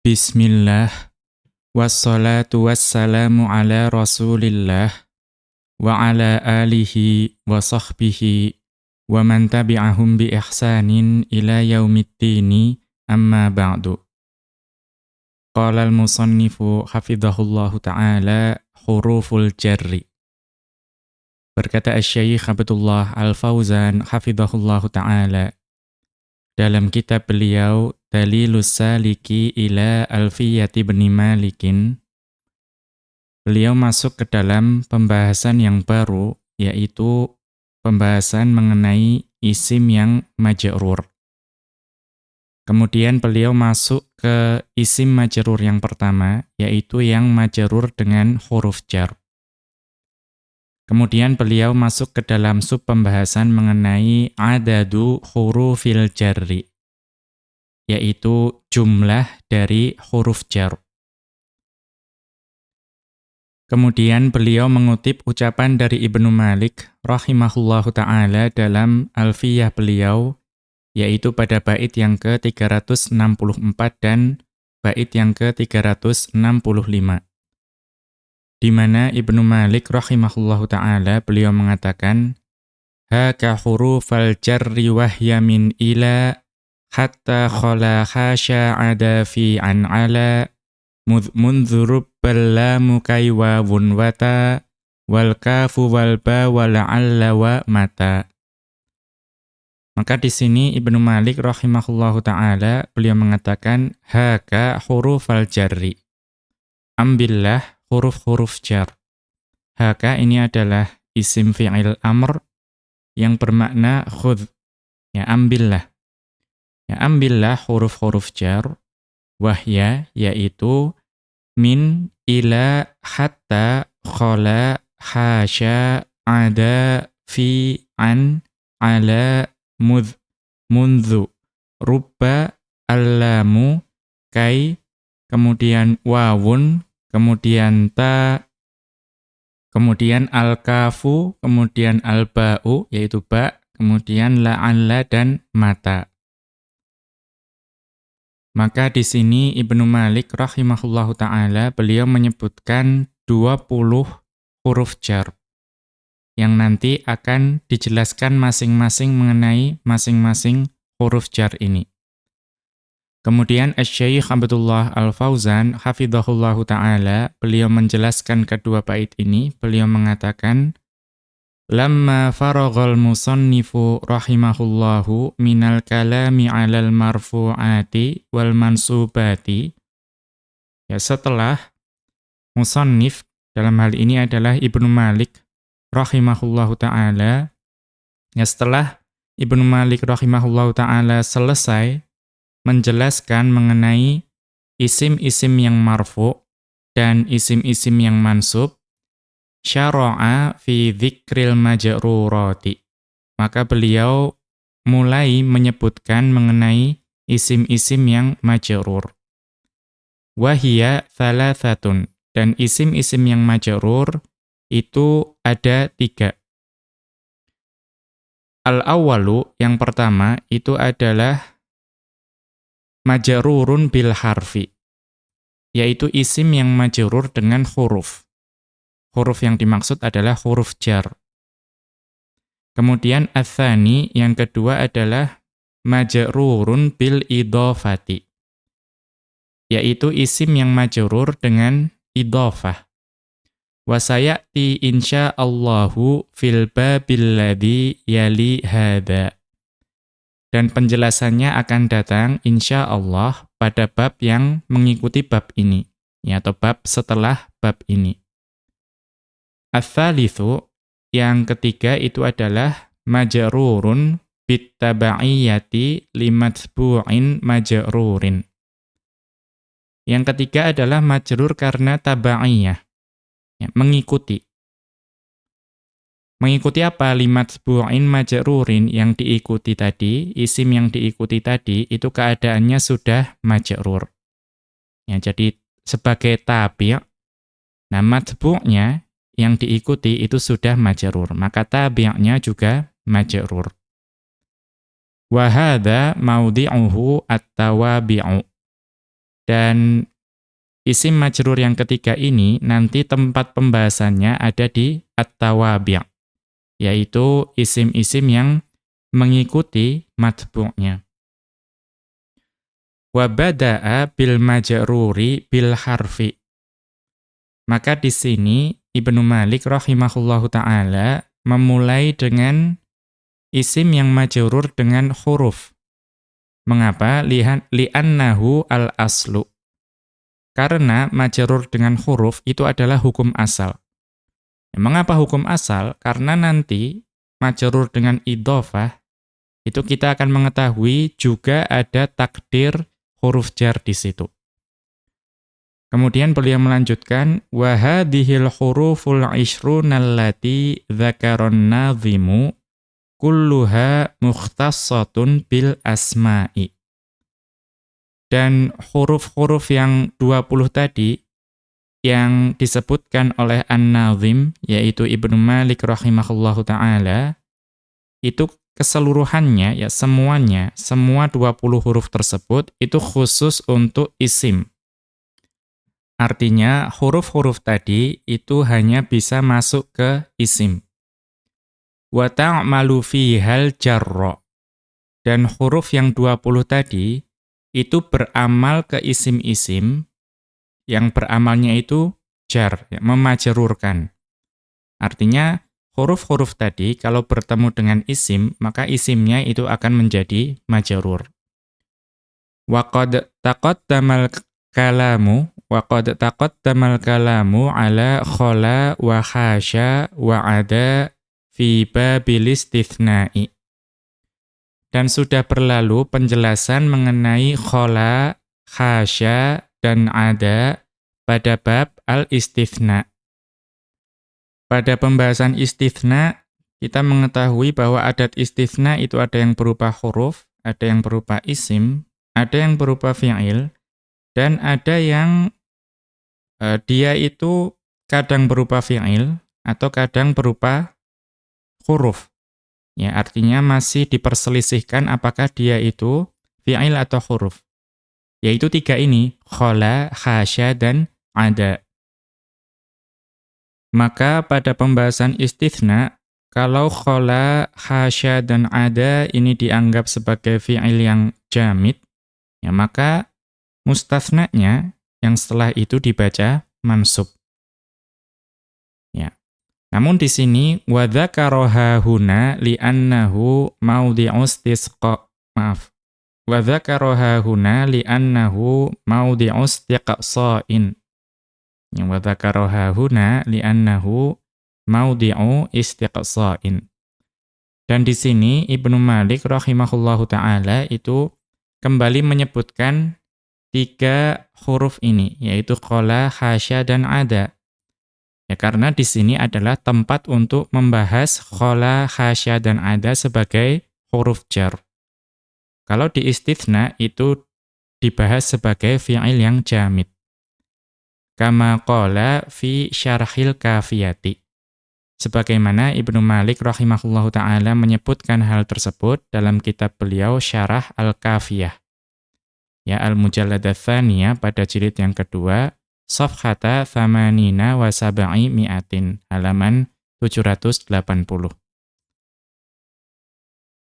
Bismillah. Wassalatu wassalamu ala rasulillah Wa ala alihi wa sahbihi Wa man tabi'ahum bi ihsanin ila yaumiddini. Amma ba'du. Qala al-musannifu hafidhahullahu ta'ala huruful jarri. Berkata Asy-Syaikh Abdullah Al-Fauzan hafidhahullahu ta'ala dalam kitab beliau Dalilus Saliki ila Alfiyati bin Malikin beliau masuk ke dalam pembahasan yang baru yaitu pembahasan mengenai isim yang majrur. Kemudian beliau masuk ke isim majrur yang pertama yaitu yang majrur dengan huruf jar. Kemudian beliau masuk ke dalam sub pembahasan mengenai adadu hurufil jarri, yaitu jumlah dari huruf jar. Kemudian beliau mengutip ucapan dari Ibnu Malik rahimahullahu taala dalam Alfiyah beliau yaitu pada bait yang ke-364 dan bait yang ke-365 di mana Ibnu Malik rahimahullahu taala beliau mengatakan haka hurufal jarri wahya ila hatta khala khasha ada fi an ala mundzurub ballamu kaywa wata wal kafu wal ba wal alla wa mata maka di sini Ibnu Malik rahimahullahu taala beliau mengatakan haka hurufal jarri ambillah huruf-huruf jar. Haka ini adalah isim fi'il amr yang bermakna khudh. Ya, ambillah. Ya, ambillah huruf-huruf jar. Wahya, yaitu min, ila, hatta, khala, hasya, ada, fi, an, ala, mudh, mundhu, rubba, allamu, kai, kemudian wawun, kemudian ta, kemudian al-kafu, kemudian al-ba'u, yaitu ba, kemudian la'alla dan mata. Maka di sini Ibnu Malik rahimahullahu taala beliau menyebutkan 20 huruf jar yang nanti akan dijelaskan masing-masing mengenai masing-masing huruf jar ini. Kemudian Asy-Syaikh Abdullah Al-Fauzan hafizahullahu taala beliau menjelaskan kedua bait ini beliau mengatakan Lamma faraghal musannifu rahimahullahu minal kalami 'alal marfu'ati wal mansubati. Ya setelah musannif dalam hal ini adalah Ibnu Malik rahimahullahu taala. Ya setelah Ibnu Malik rahimahullahu taala selesai menjelaskan mengenai isim-isim yang marfu dan isim-isim yang mansub syara'a fi dzikril majrurati. Maka beliau mulai menyebutkan mengenai isim-isim yang majrur. Wahia thalathatun. Dan isim-isim yang majrur itu ada tiga. Al-awwalu yang pertama itu adalah majrurun bil harfi yaitu isim yang majrur dengan huruf. Huruf yang dimaksud adalah huruf jar. Kemudian athani yang kedua adalah majrurun bil idhofati yaitu isim yang majrur dengan idhofah. Wasayati insyaallahu fil babil yali dan penjelasannya akan datang insya Allah pada bab yang mengikuti bab ini, ya, atau bab setelah bab ini. Ats-tsalitsu yang ketiga itu adalah majrurun bittabaiyati limatbu'in majrurin. Yang ketiga adalah majrur karena tabaiyah, ya, mengikuti. Mengikuti apa? Limat bu'in majrurin yang diikuti tadi, isim yang diikuti tadi, itu keadaannya sudah majrur. Ya, jadi sebagai tabi' nah matbu'nya yang diikuti itu sudah majrur. Maka tabi'nya juga majrur. Wa hadza maudi'uhu at-tawabi'u. Dan isim majrur yang ketiga ini nanti tempat pembahasannya ada di at-tawabi' yaitu isim-isim yang mengikuti matbu'nya. Wa bada'a bil majruri bil harfi. Maka di sini Ibnu Malik rahimahullahu taala memulai dengan isim yang majrur dengan huruf. Mengapa? Li'annahu al-aslu. Karena majrur dengan huruf itu adalah hukum asal. Ya, mengapa hukum asal? Karena nanti majrur dengan idhofah itu kita akan mengetahui juga ada takdir huruf jar di situ. Kemudian beliau melanjutkan wa hadhil huruful ishrunallati dzakaron nadhimu kulluha mukhtassatun bil asma'i. Dan huruf-huruf yang 20 tadi yang disebutkan oleh An-Nazim yaitu Ibnu Malik rahimahullahu taala itu keseluruhannya ya semuanya semua 20 huruf tersebut itu khusus untuk isim. Artinya huruf-huruf tadi itu hanya bisa masuk ke isim wa ta'malu fihal jarra. Dan huruf yang 20 tadi itu beramal ke isim-isim yang beramalnya itu jar, ya, memajerurkan. Artinya huruf-huruf tadi kalau bertemu dengan isim, maka isimnya itu akan menjadi majerur. Wa qad taqaddamal kalamu wa qad taqaddamal kalamu ala khala wa wa ada fi babil. Dan sudah berlalu penjelasan mengenai khola, khasya, dan ada pada bab al-istithna. Pada pembahasan istithna, kita mengetahui bahwa adat istithna itu ada yang berupa huruf, ada yang berupa isim, ada yang berupa fi'il, dan ada yang dia itu kadang berupa fi'il atau kadang berupa huruf. Ya, artinya masih diperselisihkan apakah dia itu fi'il atau huruf. Yaitu tiga ini, khola, khasya, dan ada. Maka pada pembahasan istithna, kalau khola, khasya, dan ada ini dianggap sebagai fi'il yang jamid, ya maka mustathnanya yang setelah itu dibaca mansub. Namun di sini wa dzakaraha huna li'annahu maudhi'u istisqa maaf. Wa dzakaraha huna li'annahu maudhi'u istiqsa'in. Ya wa dzakaraha huna li'annahu maudhi'u istiqsa'in. Dan di sini Ibnu Malik rahimahullahu taala itu kembali menyebutkan tiga huruf ini yaitu qala, hasya dan ada Ya karena di sini adalah tempat untuk membahas khola, khasya dan ada sebagai huruf jar. Kalau di istithna itu dibahas sebagai fi'il yang jamid. Kama qala fi syarhil kafiyati. Sebagaimana Ibnu Malik rahimahullahu taala menyebutkan hal tersebut dalam kitab beliau Syarah Al-Kafiyah. Ya Al-Mujalladah pada jilid yang kedua Safhata Thamanina wa Saba'i Mi'atin, halaman 780.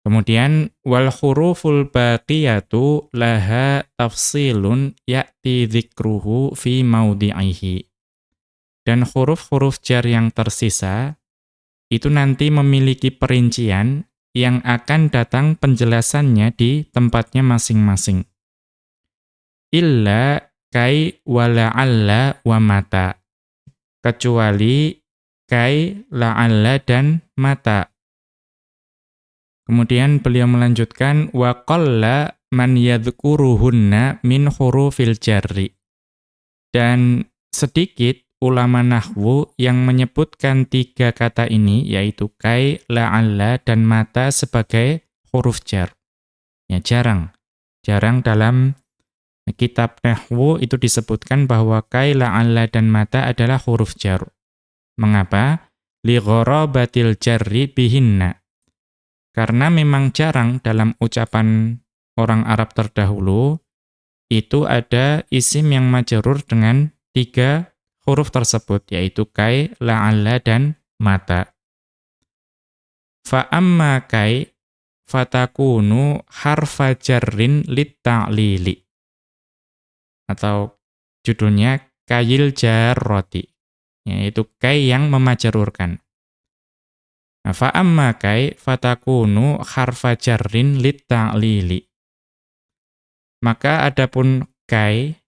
Kemudian wal huruful baqiyatu laha tafsilun ya'ti dzikruhu fi maudhi'ihi. Dan huruf-huruf jar yang tersisa itu nanti memiliki perincian yang akan datang penjelasannya di tempatnya masing-masing. Illa kai wala'alla wa mata. Kecuali kai la'alla dan mata. Kemudian beliau melanjutkan wa qalla man yadhkuruhunna min hurufil jarri. Dan sedikit ulama nahwu yang menyebutkan tiga kata ini yaitu kai, la'alla dan mata sebagai huruf jar. Ya jarang. Jarang dalam kitab Nahwu itu disebutkan bahwa kai, la'alla dan mata adalah huruf jar. Mengapa? Li gharabatil jarri bihinna. Karena memang jarang dalam ucapan orang Arab terdahulu itu ada isim yang majrur dengan tiga huruf tersebut, yaitu kai, la'alla, dan mata. Fa amma kai fatakunu harfa jarrin litta'lili. Atau judulnya kayil jarroti, yaitu kai yang memajarurkan. Nah, fa amma kai fatakunu harfa jarrin litta'lili. Maka adapun kai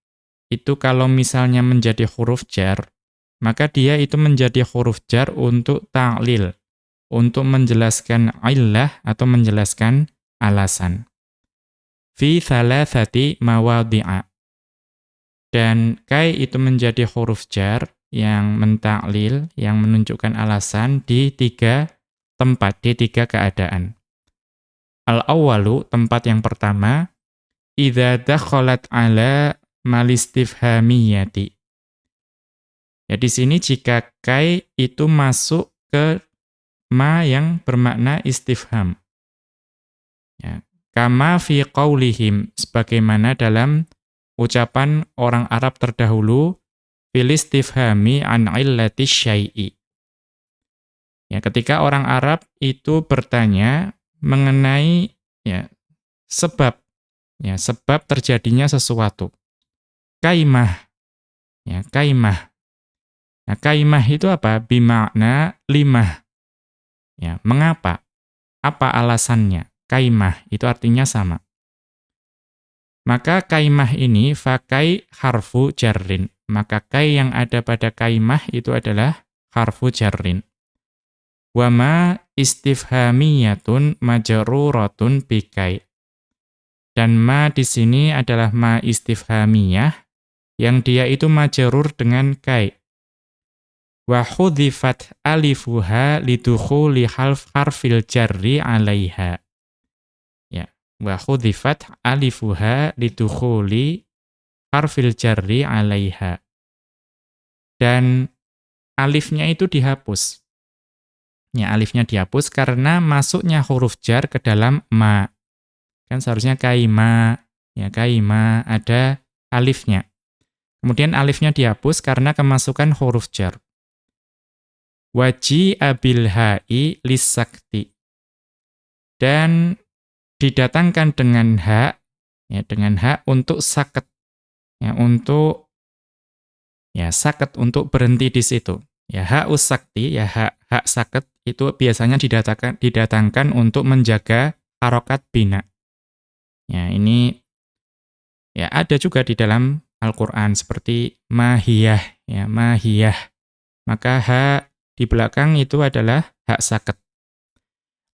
itu kalau misalnya menjadi huruf jar, maka dia itu menjadi huruf jar untuk ta'lil, untuk menjelaskan illah atau menjelaskan alasan. Fi thalathati mawadhi'a. Dan kai itu menjadi huruf jar yang mentaklil, yang menunjukkan alasan di tiga tempat, di tiga keadaan. Al-awwalu, tempat yang pertama, idza dakhalat ala malistifhamiyati. Ya di sini jika kai itu masuk ke ma yang bermakna istifham. Ya, kama fi qaulihim sebagaimana dalam ucapan orang Arab terdahulu filistifhami an illati syai'i. Ya, ketika orang Arab itu bertanya mengenai ya sebab ya sebab terjadinya sesuatu. Kaimah. Ya, kaimah. Nah, kaimah itu apa? Bimakna limah. Ya, mengapa? Apa alasannya? Kaimah itu artinya sama. Maka kaimah ini fakai harfu jarrin. Maka kai yang ada pada kaimah itu adalah harfu jarrin. Wama istifhamiyatun majruratun bikai. Dan ma di sini adalah ma istifhamiyah yang dia itu majrur dengan kai. Wa hudhifat alifuha lidukhuli harfil jarri 'alaiha. Wa hudhifat alifuha lidukhuli harfil jarri 'alaiha. Dan alifnya itu dihapus. Ya, alifnya dihapus karena masuknya huruf jar ke dalam ma. Kan seharusnya kaima, ya kaima ada alifnya. Kemudian alifnya dihapus karena kemasukan huruf jar. Waji abil ha'i lisakti. Dan didatangkan dengan hak, ya dengan hak untuk saket. Ya, untuk ya saket untuk berhenti di situ. Ya hak usakti, ya hak hak saket itu biasanya didatangkan didatangkan untuk menjaga harokat bina. Ya, ini ya ada juga di dalam Al-Qur'an seperti mahiyah ya mahiyah maka hak di belakang itu adalah hak saket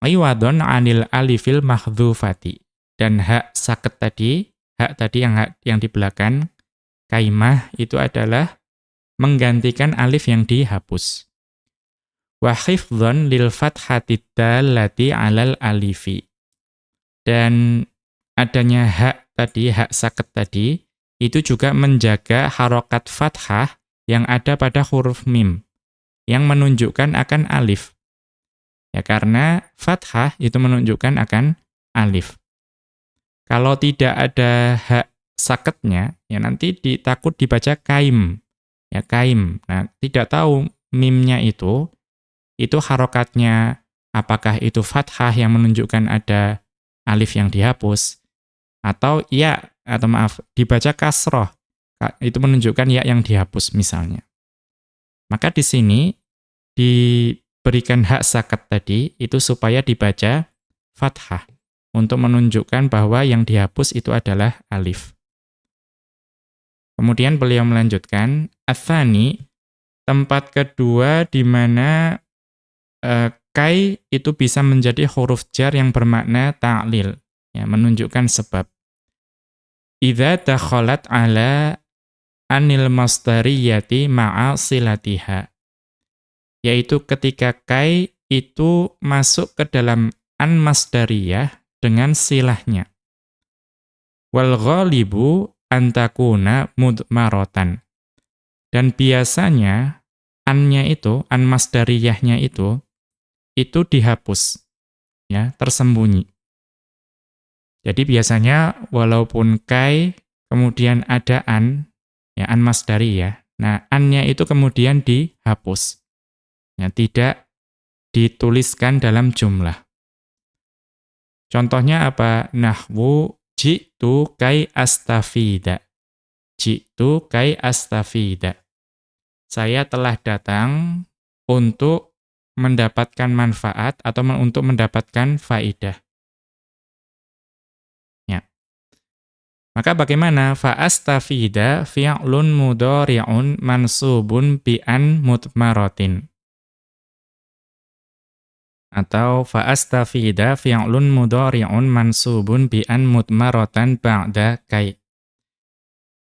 iwadon anil alifil mahdzufati dan hak saket tadi hak tadi yang hak, yang di belakang kaimah itu adalah menggantikan alif yang dihapus. Wa hifdzan lil fathati dallati alal alifi. Dan adanya hak tadi hak saket tadi itu juga menjaga harokat fathah yang ada pada huruf mim, yang menunjukkan akan alif. Ya karena fathah itu menunjukkan akan alif. Kalau tidak ada hak saketnya, ya nanti ditakut dibaca kaim. Ya kaim. Nah, tidak tahu mimnya itu, itu harokatnya apakah itu fathah yang menunjukkan ada alif yang dihapus, atau ya atau maaf, dibaca kasroh, itu menunjukkan ya yang dihapus misalnya. Maka di sini diberikan hak sakat tadi itu supaya dibaca fathah untuk menunjukkan bahwa yang dihapus itu adalah alif. Kemudian beliau melanjutkan, Athani, tempat kedua di mana e, kai itu bisa menjadi huruf jar yang bermakna ta'lil, ya, menunjukkan sebab. Idza dakhalat ala anil masdariyati ma'a silatiha. Yaitu ketika kai itu masuk ke dalam an masdariyah dengan silahnya. Wal ghalibu antakuna mudmarotan. Dan biasanya annya itu, an masdariyahnya itu, itu dihapus, ya, tersembunyi. Jadi biasanya walaupun kai kemudian ada an, ya an. Nah, annya itu kemudian dihapus. Ya, tidak dituliskan dalam jumlah. Contohnya apa? Nahwu jitu kai astafida. Jitu kai astafida. Saya telah datang untuk mendapatkan manfaat atau untuk mendapatkan faidah. Ya. Maka bagaimana? Fa astafida fi'lun mudhari'un mansubun bi an mutmaratin atau fa'astafida fi'lun mudhari'un mansubun bi an mutmaratan ba'da kai.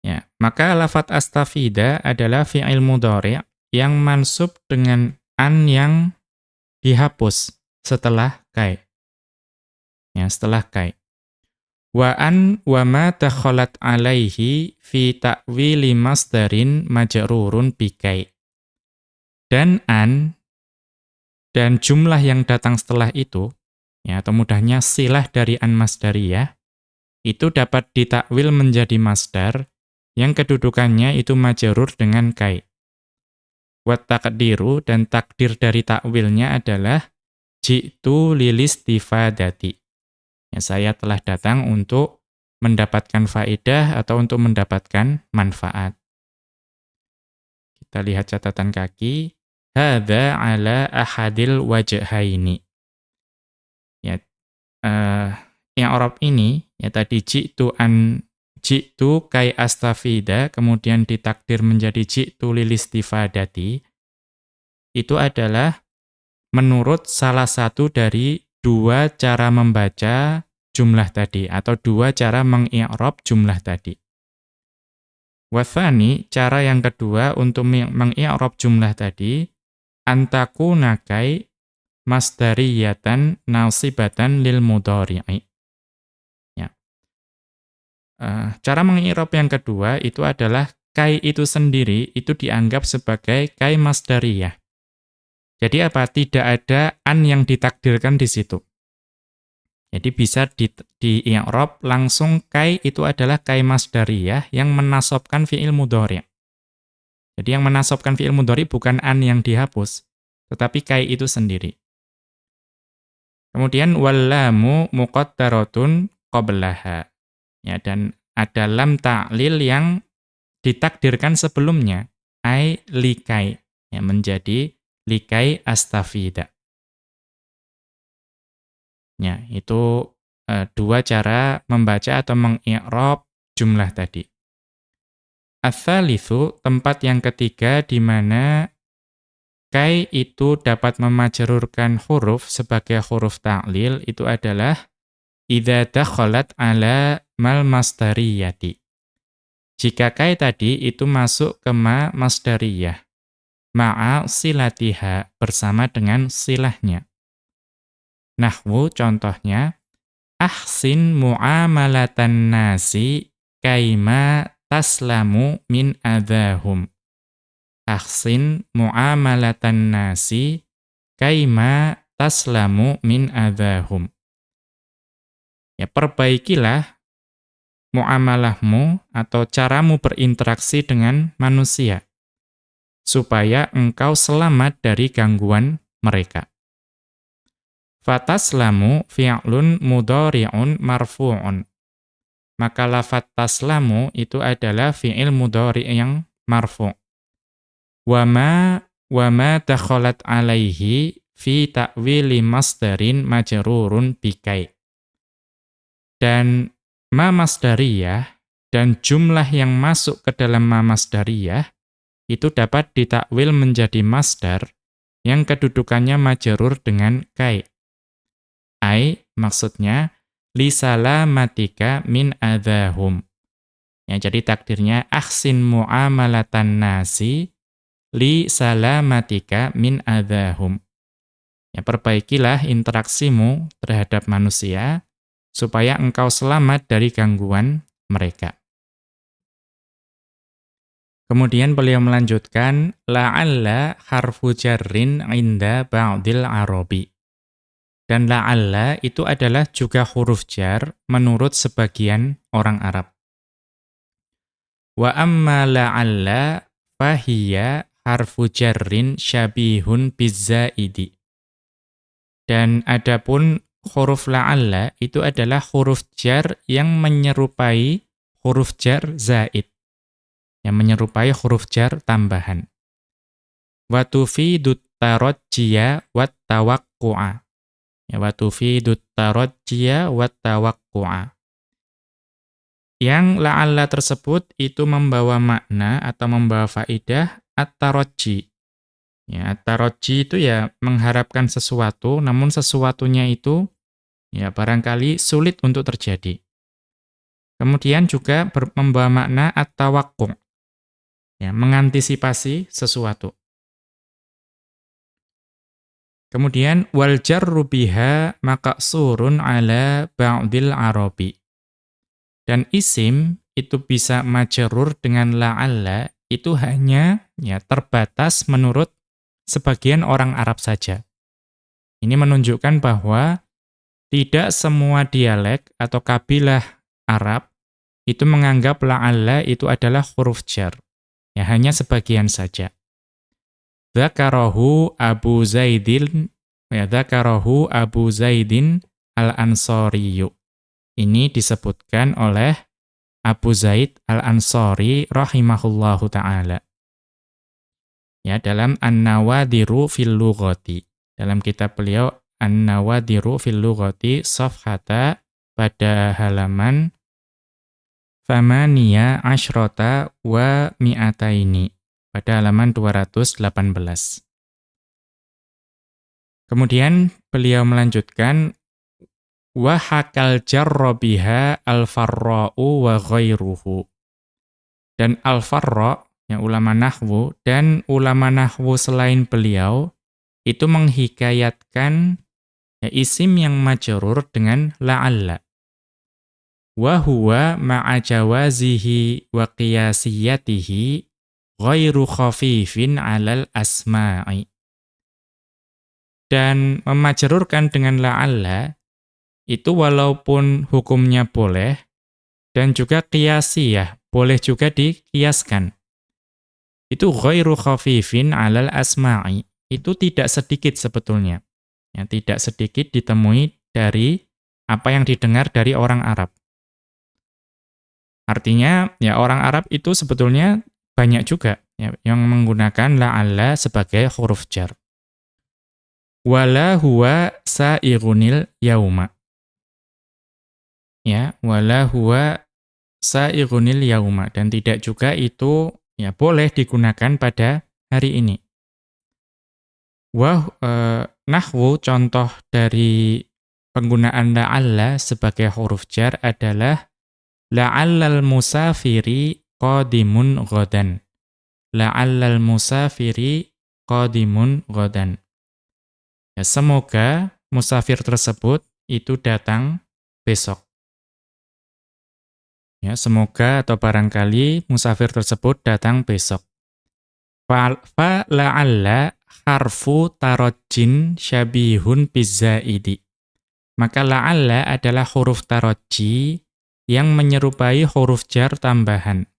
Ya, maka lafat astafida adalah fi'il mudhari' yang mansub dengan an yang dihapus setelah kai. Ya, setelah kai. Wa an wa ma takhalat alaihi fi ta'wili masdarin majrurun bi kai. Dan an dan jumlah yang datang setelah itu, ya atau mudahnya silah dari an masdariyah, itu dapat ditakwil menjadi masdar yang kedudukannya itu majarur dengan kai. Wat takdiru dan takdir dari takwilnya adalah jitu lilis tifadati. Ya, saya telah datang untuk mendapatkan faedah atau untuk mendapatkan manfaat. Kita lihat catatan kaki hadza ala ahadil wajhaini. Ya, uh, yang Arab ini ya tadi jitu an jitu kai astafida kemudian ditakdir menjadi jitu lilistifadati itu adalah menurut salah satu dari dua cara membaca jumlah tadi atau dua cara mengi'rab jumlah tadi. Wathani, cara yang kedua untuk mengi'rab jumlah tadi antaku nakai masdariyatan nasibatan lil mudhari'i. Ya. Uh, cara mengirob yang kedua itu adalah kai itu sendiri itu dianggap sebagai kai masdariyah. Jadi apa? Tidak ada an yang ditakdirkan di situ. Jadi bisa di, di langsung kai itu adalah kai masdariyah yang menasobkan fi'il mudhari'. Jadi yang menasobkan fi'il mudhari bukan an yang dihapus, tetapi kai itu sendiri. Kemudian wallamu muqattaratun qablaha. Ya dan ada lam ta'lil yang ditakdirkan sebelumnya ai likai ya menjadi likai astafida. Ya, itu e, dua cara membaca atau mengi'rab jumlah tadi. Ats-tsalitsu, tempat yang ketiga di mana kai itu dapat memajarurkan huruf sebagai huruf ta'lil itu adalah idza dakhalat ala mal masdariyati. Jika kai tadi itu masuk ke ma masdariyah, ma'a silatiha bersama dengan silahnya. Nahwu contohnya ahsin muamalatan nasi kaima taslamu min adahum. Ahsin muamalatan nasi kaima taslamu min adahum. Ya, perbaikilah muamalahmu atau caramu berinteraksi dengan manusia supaya engkau selamat dari gangguan mereka. Fataslamu fi'lun mudhari'un marfu'un maka lafat taslamu itu adalah fi'il mudhari yang marfu. Wa ma wa ma dakhalat alaihi fi ta'wili masdarin majrurun bikai. Dan ma masdariyah dan jumlah yang masuk ke dalam ma masdariyah itu dapat ditakwil menjadi masdar yang kedudukannya majrur dengan kai. Ai maksudnya li salamatika min adahum. Ya, jadi takdirnya ahsin muamalatan nasi li salamatika min adahum. Ya, perbaikilah interaksimu terhadap manusia supaya engkau selamat dari gangguan mereka. Kemudian beliau melanjutkan la'alla harfu jarrin inda ba'dil arabi. Dan la'alla itu adalah juga huruf jar menurut sebagian orang Arab. Wa amma la'alla fahiya harfu jarrin syabihun bizzaidi. Dan adapun huruf la'alla itu adalah huruf jar yang menyerupai huruf jar zaid. Yang menyerupai huruf jar tambahan. Wa tufidut tarajjiya wat tawaqqu'a. Ya wa tufidut tarajjiya wat tawaqqu'a. Yang la'alla tersebut itu membawa makna atau membawa faidah at-tarajji Ya, taroji itu ya mengharapkan sesuatu, namun sesuatunya itu ya barangkali sulit untuk terjadi. Kemudian juga membawa makna at-tawakku. Ya, mengantisipasi sesuatu. Kemudian wal jarru biha maqsurun ala ba'dil arabi. Dan isim itu bisa majrur dengan la'alla itu hanya ya terbatas menurut sebagian orang Arab saja. Ini menunjukkan bahwa tidak semua dialek atau kabilah Arab itu menganggap la'alla itu adalah huruf jar. Ya, hanya sebagian saja. Dzakarahu Abu Zaidin ya dzakarahu Abu Zaidin Al-Ansariyu. Ini disebutkan oleh Abu Zaid Al-Ansari rahimahullahu taala ya dalam An-Nawadiru fil Lughati. Dalam kitab beliau An-Nawadiru fil Lughati safhata pada halaman Famaniya ashrota wa mi'ataini pada halaman 218. Kemudian beliau melanjutkan wa hakal jarra biha al-farra'u wa ghairuhu. Dan al-farra' ya, ulama nahwu dan ulama nahwu selain beliau itu menghikayatkan ya, isim yang majrur dengan la'alla. Wa huwa ma'a jawazihi wa qiyasiyatihi ghairu khafifin 'alal asma'i. Dan memajrurkan dengan la'alla itu walaupun hukumnya boleh dan juga qiyasiyah, boleh juga dikiaskan itu ghairu khafifin alal asma'i. Itu tidak sedikit sebetulnya. Ya, tidak sedikit ditemui dari apa yang didengar dari orang Arab. Artinya, ya orang Arab itu sebetulnya banyak juga ya, yang menggunakan la'alla sebagai huruf jar. Wala huwa sa'ighunil yauma. Ya, wala huwa sa'ighunil yauma. Dan tidak juga itu ya boleh digunakan pada hari ini. Wah, eh, nahwu contoh dari penggunaan la'alla sebagai huruf jar adalah la'allal musafiri qadimun ghadan. La'allal musafiri qadimun ghadan. Ya, semoga musafir tersebut itu datang besok. Ya, semoga atau barangkali musafir tersebut datang besok. Fa la'alla harfu tarojin syabihun bizzaidi. Maka la'alla adalah huruf taroji yang menyerupai huruf jar tambahan.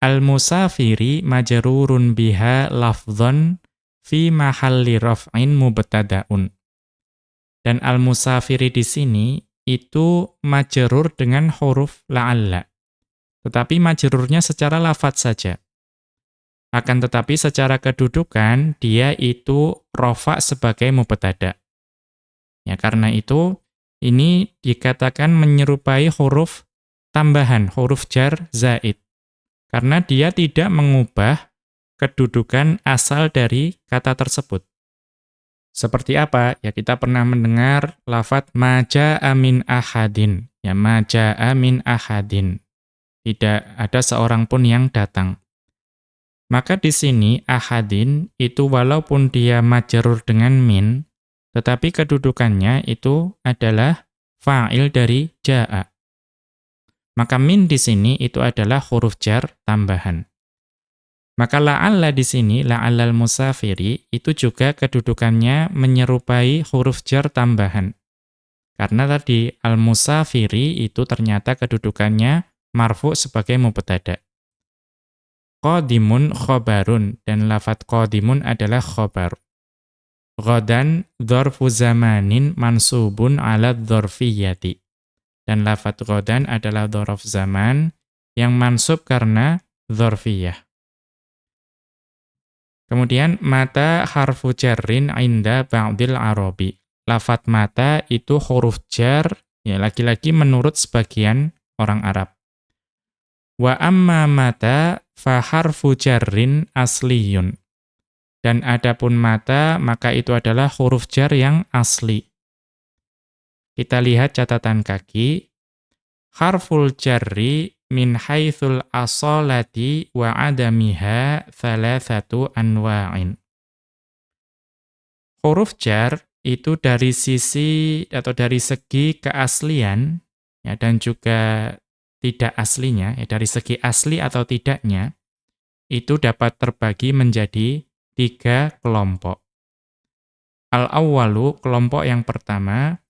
Al-musafiri majrurun biha lafdhon fi mahalli raf'in mubtada'un. Dan al-musafiri di sini itu majerur dengan huruf la'alla. Tetapi majerurnya secara lafat saja. Akan tetapi secara kedudukan, dia itu rofa sebagai mubtada. Ya, karena itu, ini dikatakan menyerupai huruf tambahan, huruf jar zaid. Karena dia tidak mengubah kedudukan asal dari kata tersebut. Seperti apa? Ya kita pernah mendengar lafat maja amin ahadin. Ya maja amin ahadin. Tidak ada seorang pun yang datang. Maka di sini ahadin itu walaupun dia majerur dengan min, tetapi kedudukannya itu adalah fa'il dari ja'a. Maka min di sini itu adalah huruf jar tambahan. Maka la'alla di sini, la'allal musafiri, itu juga kedudukannya menyerupai huruf jar tambahan. Karena tadi al-musafiri itu ternyata kedudukannya marfu sebagai mubtada. Qadimun khobarun. Dan lafat qadimun adalah khobar. Ghadan dzarfu zamanin mansubun ala dzarfiyyati. Dan lafat ghadan adalah dzaraf zaman yang mansub karena dzarfiyah. Kemudian mata harfu jarrin inda ba'dil arabi. Lafat mata itu huruf jar ya lagi-lagi menurut sebagian orang Arab. Wa amma mata fa harfu jarrin asliyun. Dan adapun mata maka itu adalah huruf jar yang asli. Kita lihat catatan kaki. Harful jarri min haitsul asalati wa adamiha thalathatu anwa'in. Huruf jar itu dari sisi atau dari segi keaslian ya dan juga tidak aslinya, ya, dari segi asli atau tidaknya, itu dapat terbagi menjadi tiga kelompok. Al-awwalu, kelompok yang pertama,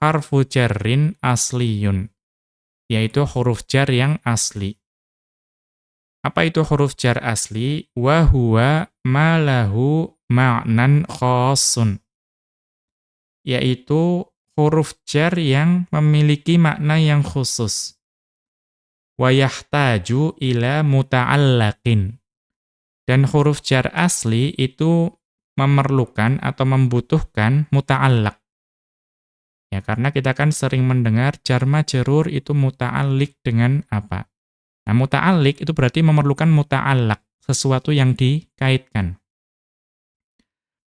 harfu jarrin asliyun, yaitu huruf jar yang asli. Apa itu huruf jar asli? Wa huwa ma lahu ma'nan khosun. Yaitu huruf jar yang memiliki makna yang khusus wa yahtaju ila muta'allaqin. Dan huruf jar asli itu memerlukan atau membutuhkan muta'allaq. Ya, karena kita kan sering mendengar jar majrur itu muta'alliq dengan apa? Nah, muta'alliq itu berarti memerlukan muta'allaq, sesuatu yang dikaitkan.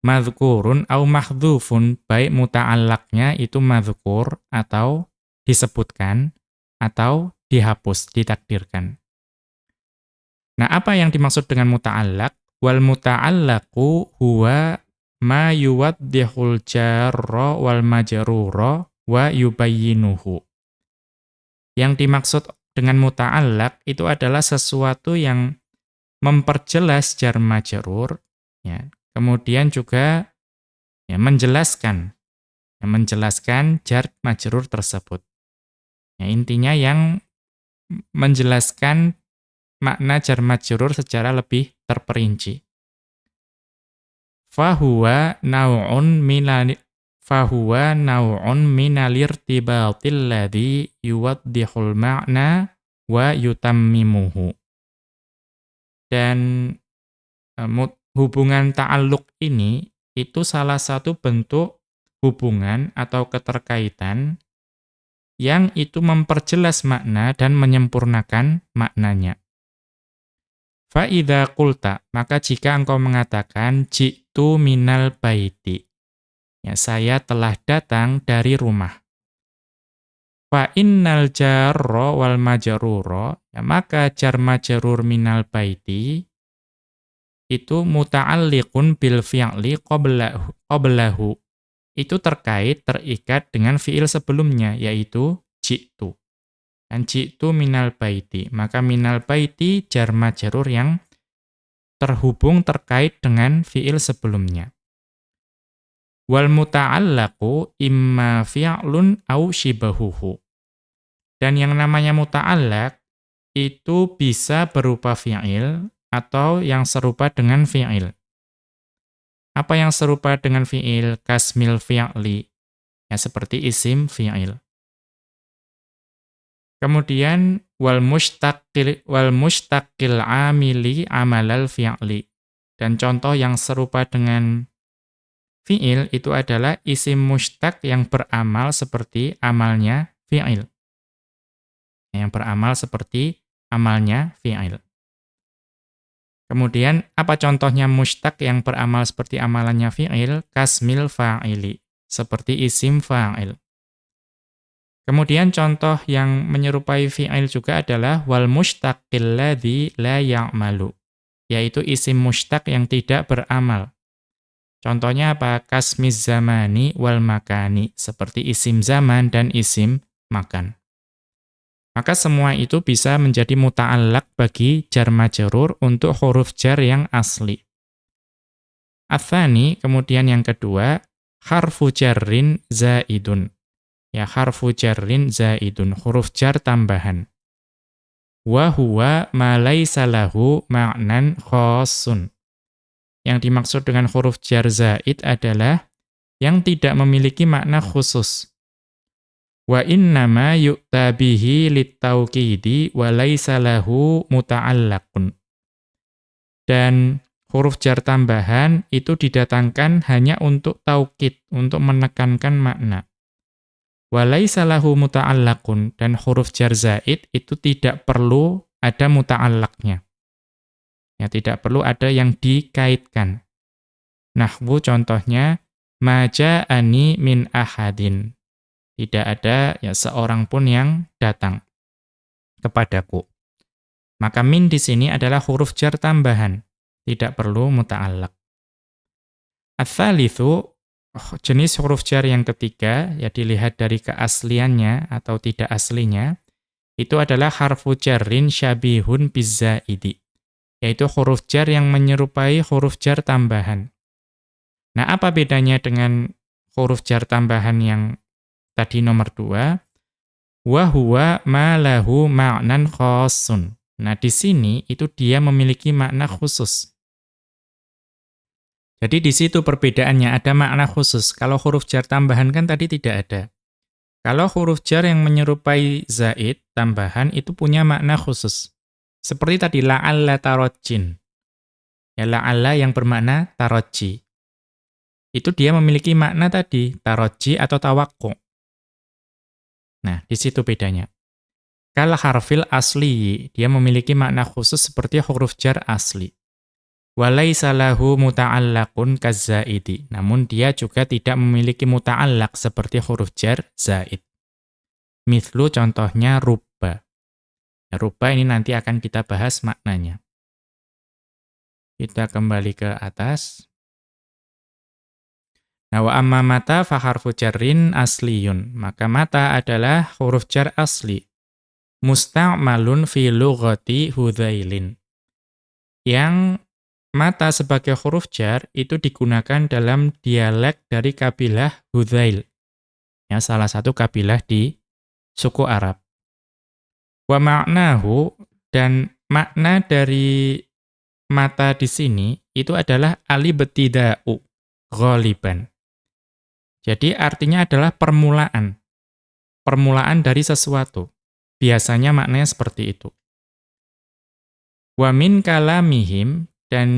Madhkurun au mahdhufun, baik muta'allaqnya itu madhkur atau disebutkan, atau dihapus, ditakdirkan. Nah, apa yang dimaksud dengan muta'allaq? Wal muta'allaqu huwa ma yuwaddihul jarra wal majrura wa yubayyinuhu. Yang dimaksud dengan muta'allaq itu adalah sesuatu yang memperjelas jar majrur ya. Kemudian juga ya menjelaskan ya, menjelaskan jar majrur tersebut. Ya, intinya yang menjelaskan makna jar majrur secara lebih terperinci. Fahuwa naw'un minal fahuwa naw'un minalirtibatil ladzi yuwaddihul ma'na wa yutammimuhu. Dan uh, hubungan ta'alluq ini itu salah satu bentuk hubungan atau keterkaitan yang itu memperjelas makna dan menyempurnakan maknanya. Fa'idha kulta, maka jika engkau mengatakan, Jitu minal baiti. Ya, saya telah datang dari rumah. Fa'innal jarro wal majaruro, ya, maka jar majarur minal baiti, itu muta'alliqun bil fi'li qablahu itu terkait, terikat dengan fiil sebelumnya, yaitu jitu. Dan jitu minal baiti. Maka minal baiti jar majarur yang terhubung terkait dengan fiil sebelumnya. Wal muta'allaqu imma fi'lun au shibahuhu. Dan yang namanya muta'allaq itu bisa berupa fi'il atau yang serupa dengan fi'il. Apa yang serupa dengan fi'il kasmil fi'li? Ya, seperti isim fi'il. Kemudian wal mustaqil wal mustaqil amili amalal fi'li. Dan contoh yang serupa dengan fi'il itu adalah isim mustaq yang beramal seperti amalnya fi'il. Yang beramal seperti amalnya fi'il. Kemudian, apa contohnya mustaq yang beramal seperti amalannya fi'il? Kasmil fa'ili, seperti isim fa'il. Kemudian contoh yang menyerupai fi'il juga adalah wal mustaqil ladzi la ya'malu, yaitu isim mustaq yang tidak beramal. Contohnya apa? Kasmiz zamani wal makani, seperti isim zaman dan isim makan. Maka semua itu bisa menjadi muta'allak bagi jar majrur untuk huruf jar yang asli. Athani, kemudian yang kedua, harfu jarrin zaidun. Ya, harfu jarrin zaidun, huruf jar tambahan. wa huwa ma laisa lahu ma'nan khassun. Yang dimaksud dengan huruf jar zaid adalah yang tidak memiliki makna khusus. Wa innama yu'ta bihi littauqidi wa laisa lahu muta'allaqun. Dan huruf jar tambahan itu didatangkan hanya untuk taukid, untuk menekankan makna. Wa laisa lahu muta'allaqun dan huruf jar zaid itu tidak perlu ada muta'allaqnya. Ya, tidak perlu ada yang dikaitkan. Nahwu contohnya, Maja'ani min ahadin. Tidak ada ya seorang pun yang datang kepadaku. Maka min di sini adalah huruf jar tambahan, tidak perlu muta'allaq. Ats-tsalitsu jenis huruf jar yang ketiga ya dilihat dari keasliannya atau tidak aslinya itu adalah harfu jarrin syabihun bizzaidi yaitu huruf jar yang menyerupai huruf jar tambahan. Nah, apa bedanya dengan huruf jar tambahan yang tadi nomor dua? Wa huwa ma lahu ma'nan khosun. Nah, di sini itu dia memiliki makna khusus. Jadi di situ perbedaannya ada makna khusus. Kalau huruf jar tambahan kan tadi tidak ada. Kalau huruf jar yang menyerupai zaid tambahan itu punya makna khusus. Seperti tadi la'alla tarojin. Ya la'alla yang bermakna taroji. Itu dia memiliki makna tadi, taroji atau tawakku. Nah, di situ bedanya. Kal harfil asli, dia memiliki makna khusus seperti huruf jar asli. Walaisa lahu muta'allaqun kazzaidi. Namun dia juga tidak memiliki muta'allaq seperti huruf jar zaid. Mithlu contohnya rubba. Rupa ini nanti akan kita bahas maknanya. Kita kembali ke atas. Nah, wa amma mata faharfu jarrin asliyun. Maka mata adalah huruf jar asli. Musta'malun fi lughati hudzailin. Yang mata sebagai huruf jar itu digunakan dalam dialek dari kabilah Hudzail. Ya, salah satu kabilah di suku Arab. Wa ma'nahu dan makna dari mata di sini itu adalah alibtida'u ghaliban. Jadi artinya adalah permulaan. Permulaan dari sesuatu. Biasanya maknanya seperti itu. Wa min kalamihim dan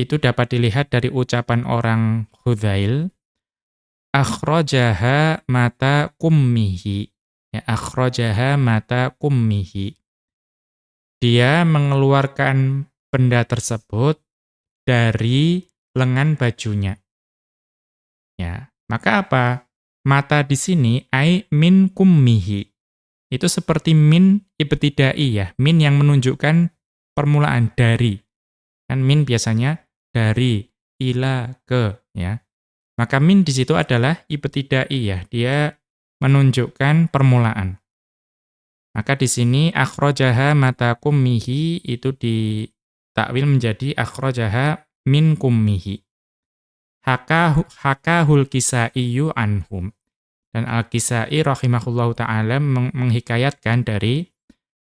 itu dapat dilihat dari ucapan orang Hudzail akhrajaha mata kummihi Ya, akhrajaha mata kummihi. Dia mengeluarkan benda tersebut dari lengan bajunya. Ya, maka apa? Mata di sini ai min kummihi. Itu seperti min ibtidai ya, min yang menunjukkan permulaan dari. Kan min biasanya dari ila ke ya. Maka min di situ adalah ibtidai ya. Dia menunjukkan permulaan. Maka di sini akhrajaha mata kummihi itu ditakwil menjadi akhrajaha min kummihi. Haka hakahul kisaiyu anhum. Dan Al-Kisai rahimahullahu taala menghikayatkan dari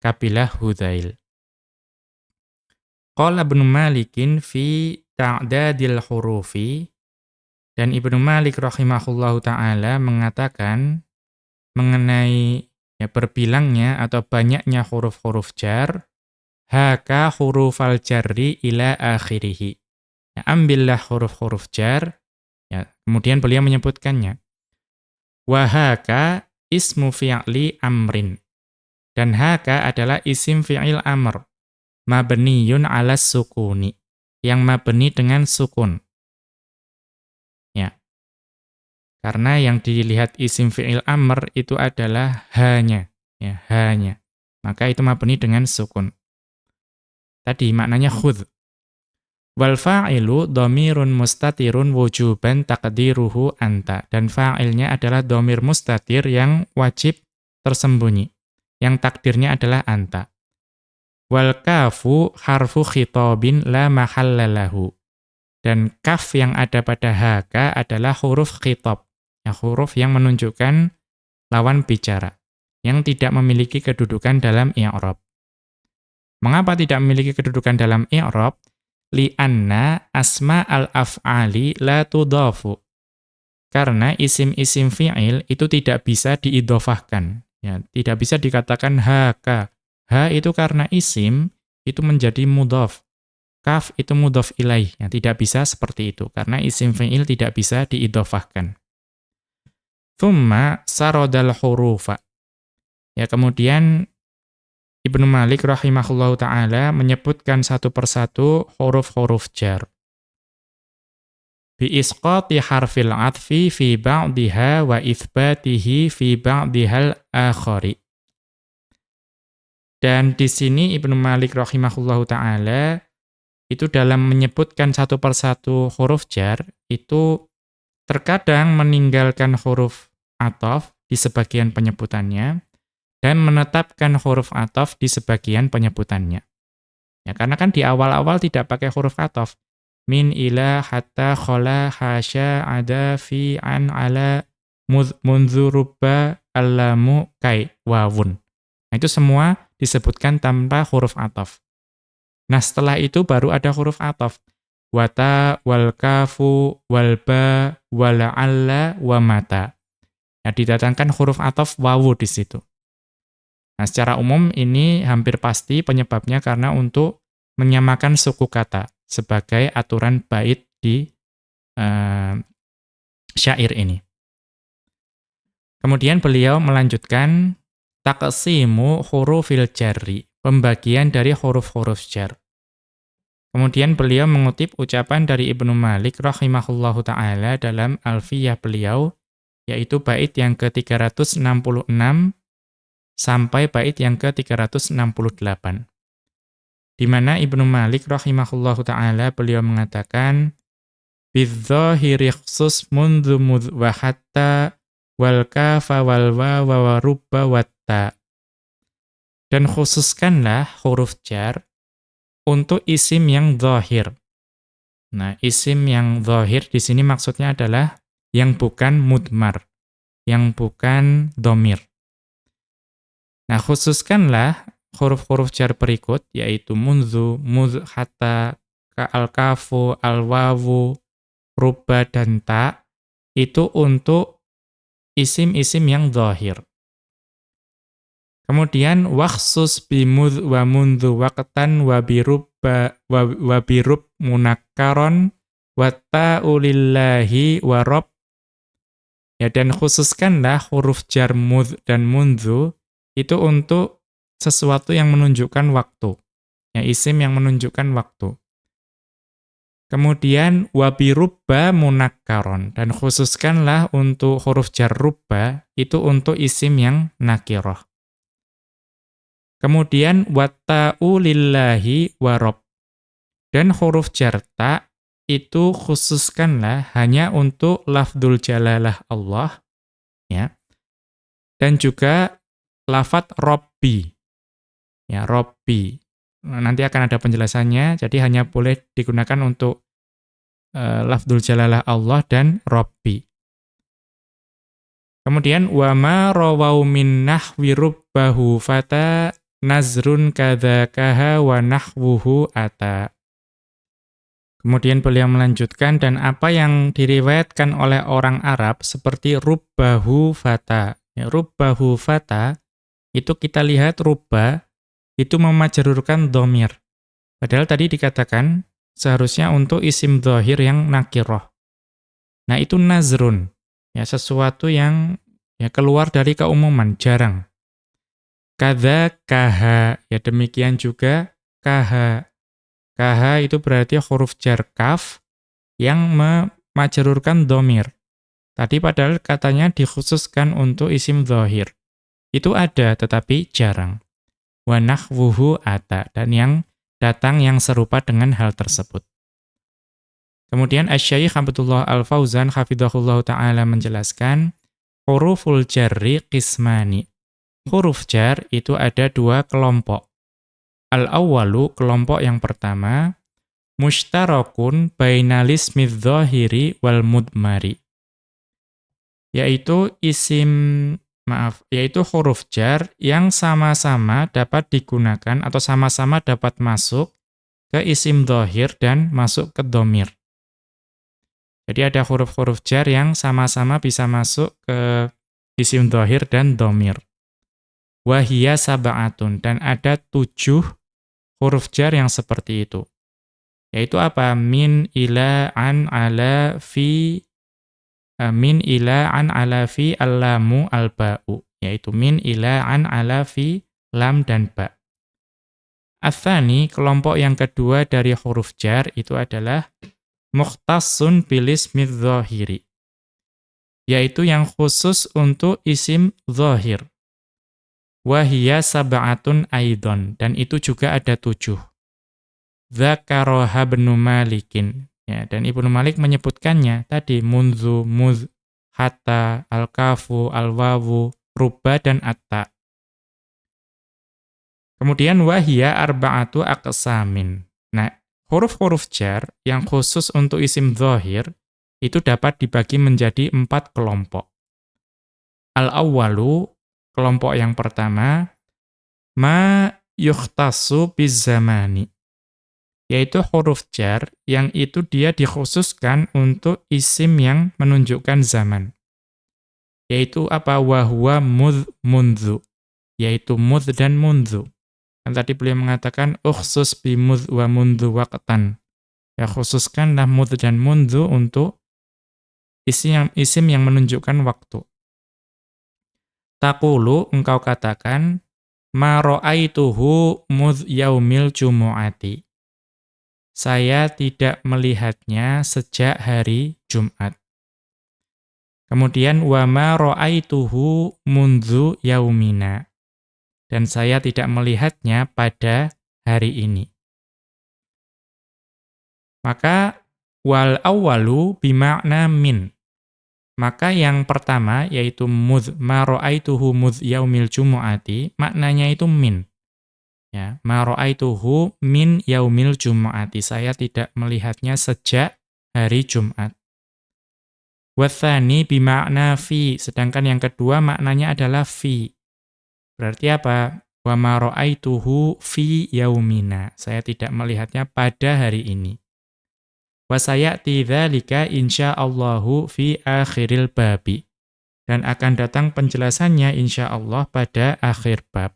kabilah Hudzail. Qala Ibnu Malikin fi ta'dadil hurufi dan Ibnu Malik rahimahullahu taala mengatakan mengenai ya berbilangnya atau banyaknya huruf-huruf jar haka hurufal jarri ila akhirih. Ya, ambillah huruf-huruf jar ya kemudian beliau menyebutkannya. Wahaka ismu fi'li amrin. Dan haka adalah isim fi'il amr mabniyun ala sukuni yang mabni dengan sukun. Karena yang dilihat isim fi'il amr itu adalah hanya, ya, hanya. Maka itu mabni dengan sukun. Tadi maknanya khudh. Wal fa'ilu dhamirun mustatirun wujuban taqdiruhu anta. Dan fa'ilnya adalah dhamir mustatir yang wajib tersembunyi. Yang takdirnya adalah anta. Wal kafu harfu khitabin la mahallalahu. Dan kaf yang ada pada haka adalah huruf khitab ya, huruf yang menunjukkan lawan bicara yang tidak memiliki kedudukan dalam i'rab. Mengapa tidak memiliki kedudukan dalam i'rab? Li'anna asma al-af'ali la tudafu. Karena isim-isim fi'il itu tidak bisa diidofahkan. Ya, tidak bisa dikatakan haka. Ha itu karena isim, itu menjadi mudhaf. Kaf itu mudhaf ilaih. Ya, tidak bisa seperti itu. Karena isim fi'il tidak bisa diidofahkan. Thumma sarodal hurufa. Ya, kemudian Ibnu Malik rahimahullahu taala menyebutkan satu persatu huruf-huruf jar. Bi isqati harfil atfi fi ba'diha wa itsbatihi fi ba'dihal akhari. Dan di sini Ibnu Malik rahimahullahu taala itu dalam menyebutkan satu persatu huruf jar itu terkadang meninggalkan huruf ataf di sebagian penyebutannya dan menetapkan huruf atof di sebagian penyebutannya. Ya, karena kan di awal-awal tidak pakai huruf atof. Min ila hatta khola hasya ada fi an ala munzurubba alamu kai wawun. Nah, itu semua disebutkan tanpa huruf atof. Nah, setelah itu baru ada huruf atof. Wata, wal kafu, wal ba, wala alla, wa mata. Nah, didatangkan huruf atof wawu di situ. Nah, secara umum ini hampir pasti penyebabnya karena untuk menyamakan suku kata sebagai aturan bait di uh, syair ini. Kemudian beliau melanjutkan taqsimu hurufil jarri, pembagian dari huruf-huruf jar. Kemudian beliau mengutip ucapan dari Ibnu Malik rahimahullahu taala dalam Alfiyah beliau yaitu bait yang ke-366 sampai bait yang ke-368. Di mana Ibnu Malik rahimahullahu taala beliau mengatakan bidzahiri khsus mundzu wa hatta wal kafa wal wa wa rubba watta. Dan khususkanlah huruf jar untuk isim yang zahir. Nah, isim yang zahir di sini maksudnya adalah yang bukan mudmar, yang bukan domir. Nah, khususkanlah huruf-huruf jar berikut, yaitu munzu, muz, hatta, al-kafu, al-wawu, ruba, dan ta, itu untuk isim-isim yang zahir. Kemudian waksus bimud wa mundu waqtan wa birubba wa, wa birub munakkaron wa ta'ulillahi wa rob. Ya dan khususkanlah huruf jar mud dan mundu itu untuk sesuatu yang menunjukkan waktu. Ya, isim yang menunjukkan waktu. Kemudian wabirubba munakkaron dan khususkanlah untuk huruf jar rubba itu untuk isim yang nakiroh. Kemudian watta'u lillahi warob. Dan huruf jar ta itu khususkanlah hanya untuk lafdul jalalah Allah ya. Dan juga lafat Robbi. Ya, Robbi. Nanti akan ada penjelasannya, jadi hanya boleh digunakan untuk uh, lafdul jalalah Allah dan Robbi. Kemudian wama rawau min nahwi rubbahu fata nazrun kadzakaha wa nahwuhu ata. Kemudian beliau melanjutkan dan apa yang diriwayatkan oleh orang Arab seperti rubbahu fata. Ya, rubbahu fata itu kita lihat ruba itu memajarurkan domir. Padahal tadi dikatakan seharusnya untuk isim dohir yang nakiroh. Nah itu nazrun, ya sesuatu yang ya keluar dari keumuman, jarang. Kada kaha, ya demikian juga kaha. Kaha itu berarti huruf jar kaf yang memajarurkan domir. Tadi padahal katanya dikhususkan untuk isim dohir. Itu ada tetapi jarang. Wa nahwuhu ata dan yang datang yang serupa dengan hal tersebut. Kemudian Asy-Syaikh Abdullah Al-Fauzan hafizahullah taala menjelaskan huruful jarri qismani. Huruf jar itu ada dua kelompok. Al-awwalu kelompok yang pertama mushtarakun bainalis dzahiri wal mudmari yaitu isim maaf, yaitu huruf jar yang sama-sama dapat digunakan atau sama-sama dapat masuk ke isim dohir dan masuk ke domir. Jadi ada huruf-huruf jar yang sama-sama bisa masuk ke isim dohir dan domir. Wahia sab'atun. Dan ada tujuh huruf jar yang seperti itu. Yaitu apa? Min, ila, an, ala, fi, uh, min, ila, an, ala, fi, allamu, alba'u. Yaitu min, ila, an, ala, fi, lam, dan ba. Athani, kelompok yang kedua dari huruf jar itu adalah mukhtasun bilis midzohiri. Yaitu yang khusus untuk isim zohir. Wahia sab'atun aidon. Dan itu juga ada tujuh. Zakaroha benu malikin. Ya, dan Ibnu Malik menyebutkannya tadi munzu, muz, hatta, al-kafu, al-wawu, ruba, dan atta. Kemudian wahia arba'atu aqsamin. Nah, huruf-huruf jar yang khusus untuk isim zahir itu dapat dibagi menjadi empat kelompok. Al-awwalu kelompok yang pertama, ma yukhtasu bizamani, yaitu huruf jar yang itu dia dikhususkan untuk isim yang menunjukkan zaman. Yaitu apa? Wahwa mudh mundhu, yaitu mudh dan mundhu. Kan tadi beliau mengatakan, uksus bimudh wa mundhu waqtan. Ya khususkanlah mudh dan mundhu untuk isim yang, isim yang menunjukkan waktu. Takulu engkau katakan ma ra'aituhu mudh yaumil jumu'ati. Saya tidak melihatnya sejak hari Jumat. Kemudian wa ma ra'aituhu mundzu yaumina. Dan saya tidak melihatnya pada hari ini. Maka wal awwalu bima'na min. Maka yang pertama yaitu mudh ma ra'aituhu mudh yaumil jumu'ati, maknanya itu min. Ya, ma ra'aituhu min yaumil jumu'ati. Saya tidak melihatnya sejak hari Jumat. Wathani bimakna fi, sedangkan yang kedua maknanya adalah fi. Berarti apa? Wa ma ra'aituhu fi yaumina. Saya tidak melihatnya pada hari ini. Wa sayati dzalika insyaallahu fi akhiril babi. Dan akan datang penjelasannya insyaallah pada akhir bab.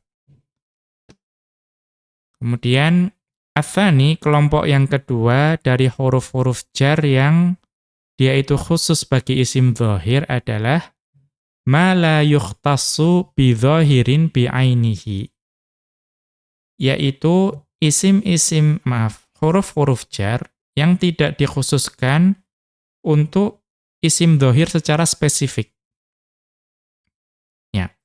Kemudian Athani, kelompok yang kedua dari huruf-huruf jar yang dia itu khusus bagi isim zahir adalah ma la yukhtassu bi zahirin bi ainihi. Yaitu isim-isim, maaf, huruf-huruf jar yang tidak dikhususkan untuk isim dohir secara spesifik. Ya.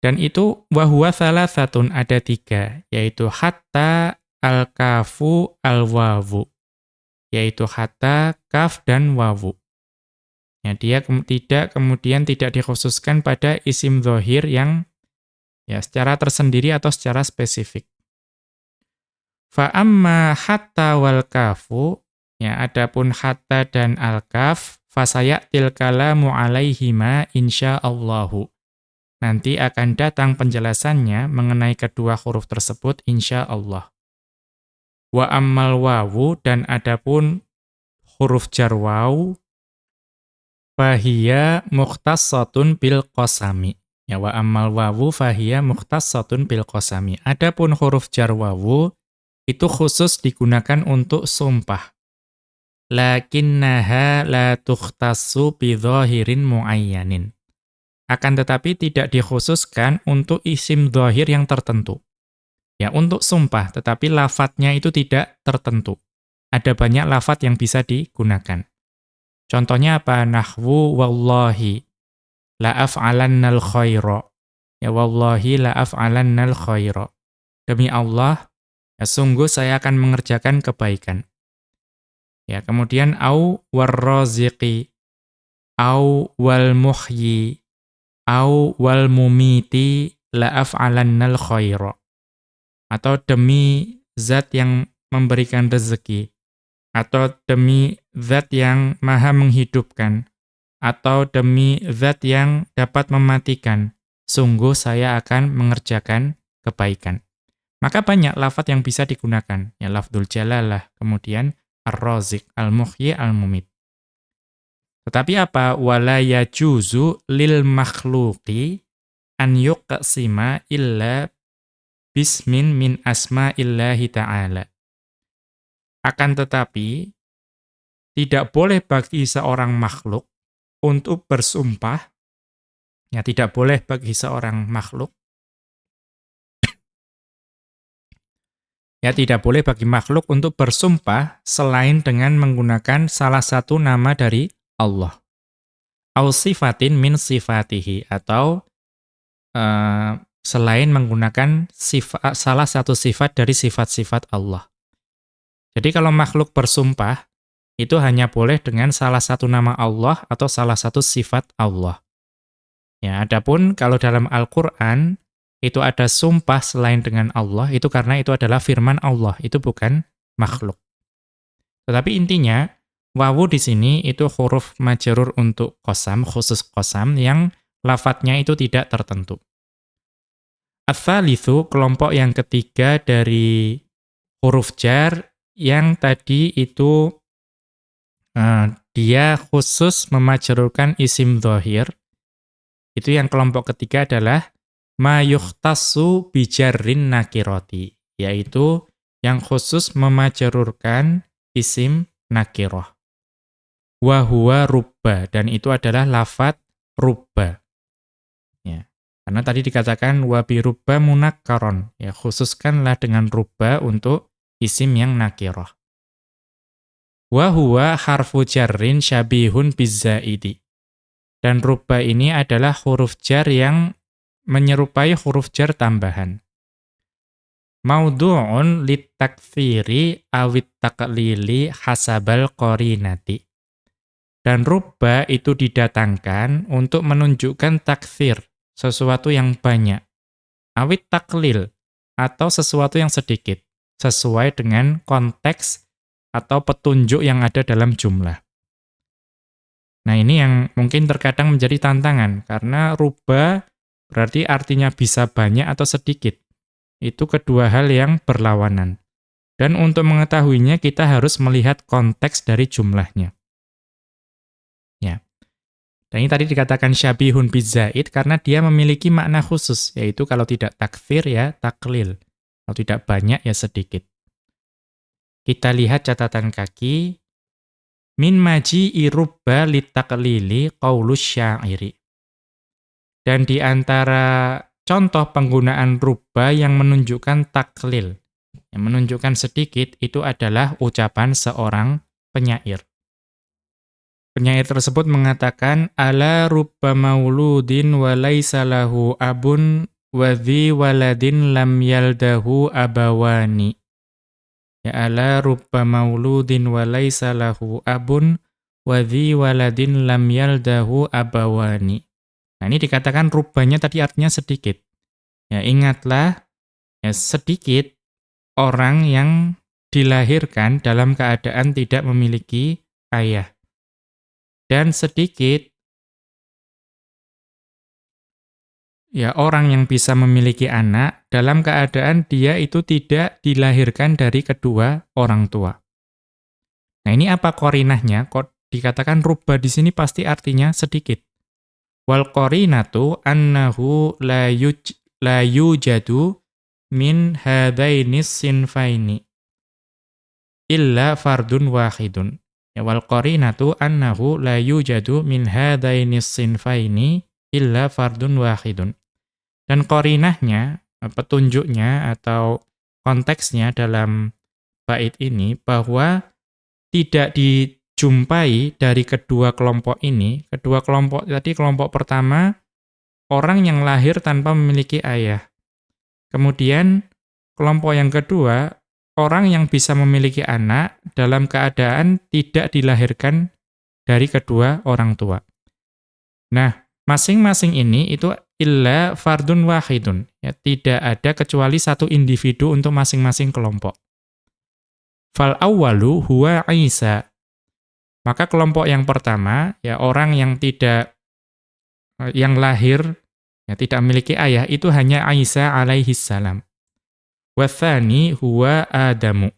Dan itu salah satu ada tiga, yaitu hatta, al-kafu, al-wawu. Yaitu hatta, kaf, dan wawu. Ya, dia ke tidak kemudian tidak dikhususkan pada isim dohir yang ya secara tersendiri atau secara spesifik. Fa amma hatta wal kafu, ya adapun hatta dan al kaf, fasayatil kalamu alaihima insyaallahu. Nanti akan datang penjelasannya mengenai kedua huruf tersebut insyaallah. Wa ammal wawu dan adapun huruf jar waw fahiya mukhtassatun bil qasami. Ya wa ammal wawu fahiya mukhtassatun bil qasami. Adapun huruf jar wawu itu khusus digunakan untuk sumpah. Lakinnaha la tukhtassu bidhahirin muayyanin. Akan tetapi tidak dikhususkan untuk isim dhahir yang tertentu. Ya, untuk sumpah, tetapi lafadznya itu tidak tertentu. Ada banyak lafadz yang bisa digunakan. Contohnya apa? Nahwu wallahi la af'alannal khaira. Ya wallahi la af'alannal khaira. Demi Allah, Ya, sungguh saya akan mengerjakan kebaikan. Ya, kemudian au warraziqi, au wal muhyi, au wal mumiti la af'alannal khaira. Atau demi zat yang memberikan rezeki atau demi zat yang maha menghidupkan atau demi zat yang dapat mematikan, sungguh saya akan mengerjakan kebaikan. Maka banyak lafat yang bisa digunakan. Ya lafdul jalalah, kemudian ar-razik, al-muhyi, al-mumit. Tetapi apa? Wala yajuzu lil makhluqi an yuqsima illa bismin min asma illahi ta'ala. Akan tetapi, tidak boleh bagi seorang makhluk untuk bersumpah, ya tidak boleh bagi seorang makhluk, ya tidak boleh bagi makhluk untuk bersumpah selain dengan menggunakan salah satu nama dari Allah. Au sifatin min sifatihi, atau uh, selain menggunakan sifat, salah satu sifat dari sifat-sifat Allah. Jadi kalau makhluk bersumpah, itu hanya boleh dengan salah satu nama Allah atau salah satu sifat Allah. Ya, adapun kalau dalam Al-Qur'an itu ada sumpah selain dengan Allah, itu karena itu adalah firman Allah, itu bukan makhluk. Tetapi intinya wawu di sini itu huruf majrur untuk kosam, khusus kosam yang lafadznya itu tidak tertentu. Ats-tsalitsu kelompok yang ketiga dari huruf jar yang tadi itu Nah, dia khusus memajrurkan isim dhohir. Itu yang kelompok ketiga adalah ma yukhtassu bijarrin nakiroti, yaitu yang khusus memajrurkan isim nakiroh. Wahuwa rubba, dan itu adalah lafat rubba. Ya. Karena tadi dikatakan wabi rubba munakkaron, ya khususkanlah dengan rubba untuk isim yang nakiroh. Wa huwa harfu jarrin syabihun bizzaidi. Dan rubba ini adalah huruf jar yang menyerupai huruf jar tambahan. Maudu'un litakfiri awit taklili hasabal qarinati. Dan rubba itu didatangkan untuk menunjukkan takfir, sesuatu yang banyak. Awit taklil, atau sesuatu yang sedikit, sesuai dengan konteks atau petunjuk yang ada dalam jumlah. Nah ini yang mungkin terkadang menjadi tantangan, karena rubah berarti artinya bisa banyak atau sedikit. Itu kedua hal yang berlawanan. Dan untuk mengetahuinya kita harus melihat konteks dari jumlahnya. Ya. Dan ini tadi dikatakan syabihun bizaid karena dia memiliki makna khusus, yaitu kalau tidak takfir ya taklil. Kalau tidak banyak ya sedikit. Kita lihat catatan kaki. Min maji irubba litaklili qaulus syairi. Dan di antara contoh penggunaan rubba yang menunjukkan taklil, yang menunjukkan sedikit, itu adalah ucapan seorang penyair. Penyair tersebut mengatakan, Ala rubba mauludin wa lahu abun wa waladin lam yaldahu abawani. Ya ala rubba mauludin wa laisa lahu abun wa dhi waladin lam yaldahu abawani. Nah ini dikatakan rubanya tadi artinya sedikit. Ya ingatlah ya sedikit orang yang dilahirkan dalam keadaan tidak memiliki ayah. Dan sedikit ya orang yang bisa memiliki anak dalam keadaan dia itu tidak dilahirkan dari kedua orang tua. Nah, ini apa korinahnya? Kok dikatakan rubah di sini pasti artinya sedikit. Wal qarinatu annahu la yuj la yujadu min hadainis sinfaini illa fardun wahidun. Ya wal qarinatu annahu la yujadu min hadainis sinfaini illa fardun wahidun. Dan korinahnya, petunjuknya atau konteksnya dalam bait ini bahwa tidak dijumpai dari kedua kelompok ini. Kedua kelompok tadi kelompok pertama orang yang lahir tanpa memiliki ayah. Kemudian kelompok yang kedua orang yang bisa memiliki anak dalam keadaan tidak dilahirkan dari kedua orang tua. Nah, masing-masing ini itu illa fardun wahidun. Ya, tidak ada kecuali satu individu untuk masing-masing kelompok. Fal awwalu huwa Isa. Maka kelompok yang pertama, ya orang yang tidak eh, yang lahir ya tidak memiliki ayah itu hanya Aisyah alaihi salam. Wathani huwa Adamu.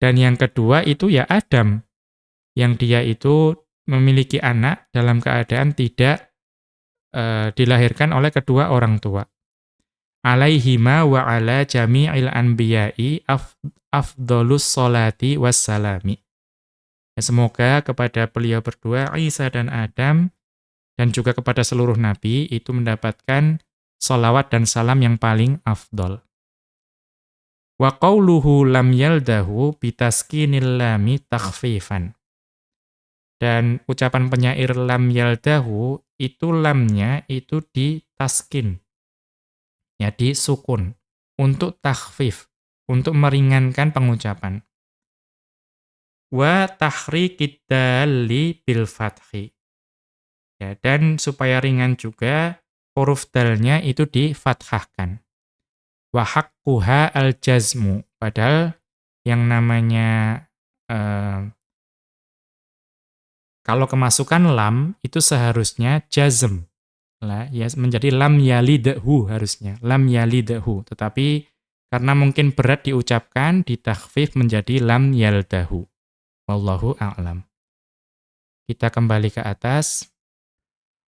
Dan yang kedua itu ya Adam yang dia itu memiliki anak dalam keadaan tidak uh, dilahirkan oleh kedua orang tua. Alaihima wa ala jami'il anbiya'i af, afdolus solati wassalami. Ya, semoga kepada beliau berdua, Isa dan Adam, dan juga kepada seluruh nabi, itu mendapatkan solawat dan salam yang paling afdol. Wa qawluhu lam yaldahu bitaskinil lami takhfifan. Dan ucapan penyair lam yaldahu, itu lamnya itu di taskin. Ya, di sukun. Untuk takhfif. Untuk meringankan pengucapan wa tahriqid dali bil fathi. Ya, dan supaya ringan juga huruf dalnya itu difathahkan. Wa haqquha al jazmu. Padahal yang namanya eh, kalau kemasukan lam itu seharusnya jazm. Lah, ya menjadi lam yalidhu harusnya. Lam yalidhu. Tetapi karena mungkin berat diucapkan, ditakhfif menjadi lam yaldahu. Wallahu a'lam. Kita kembali ke atas.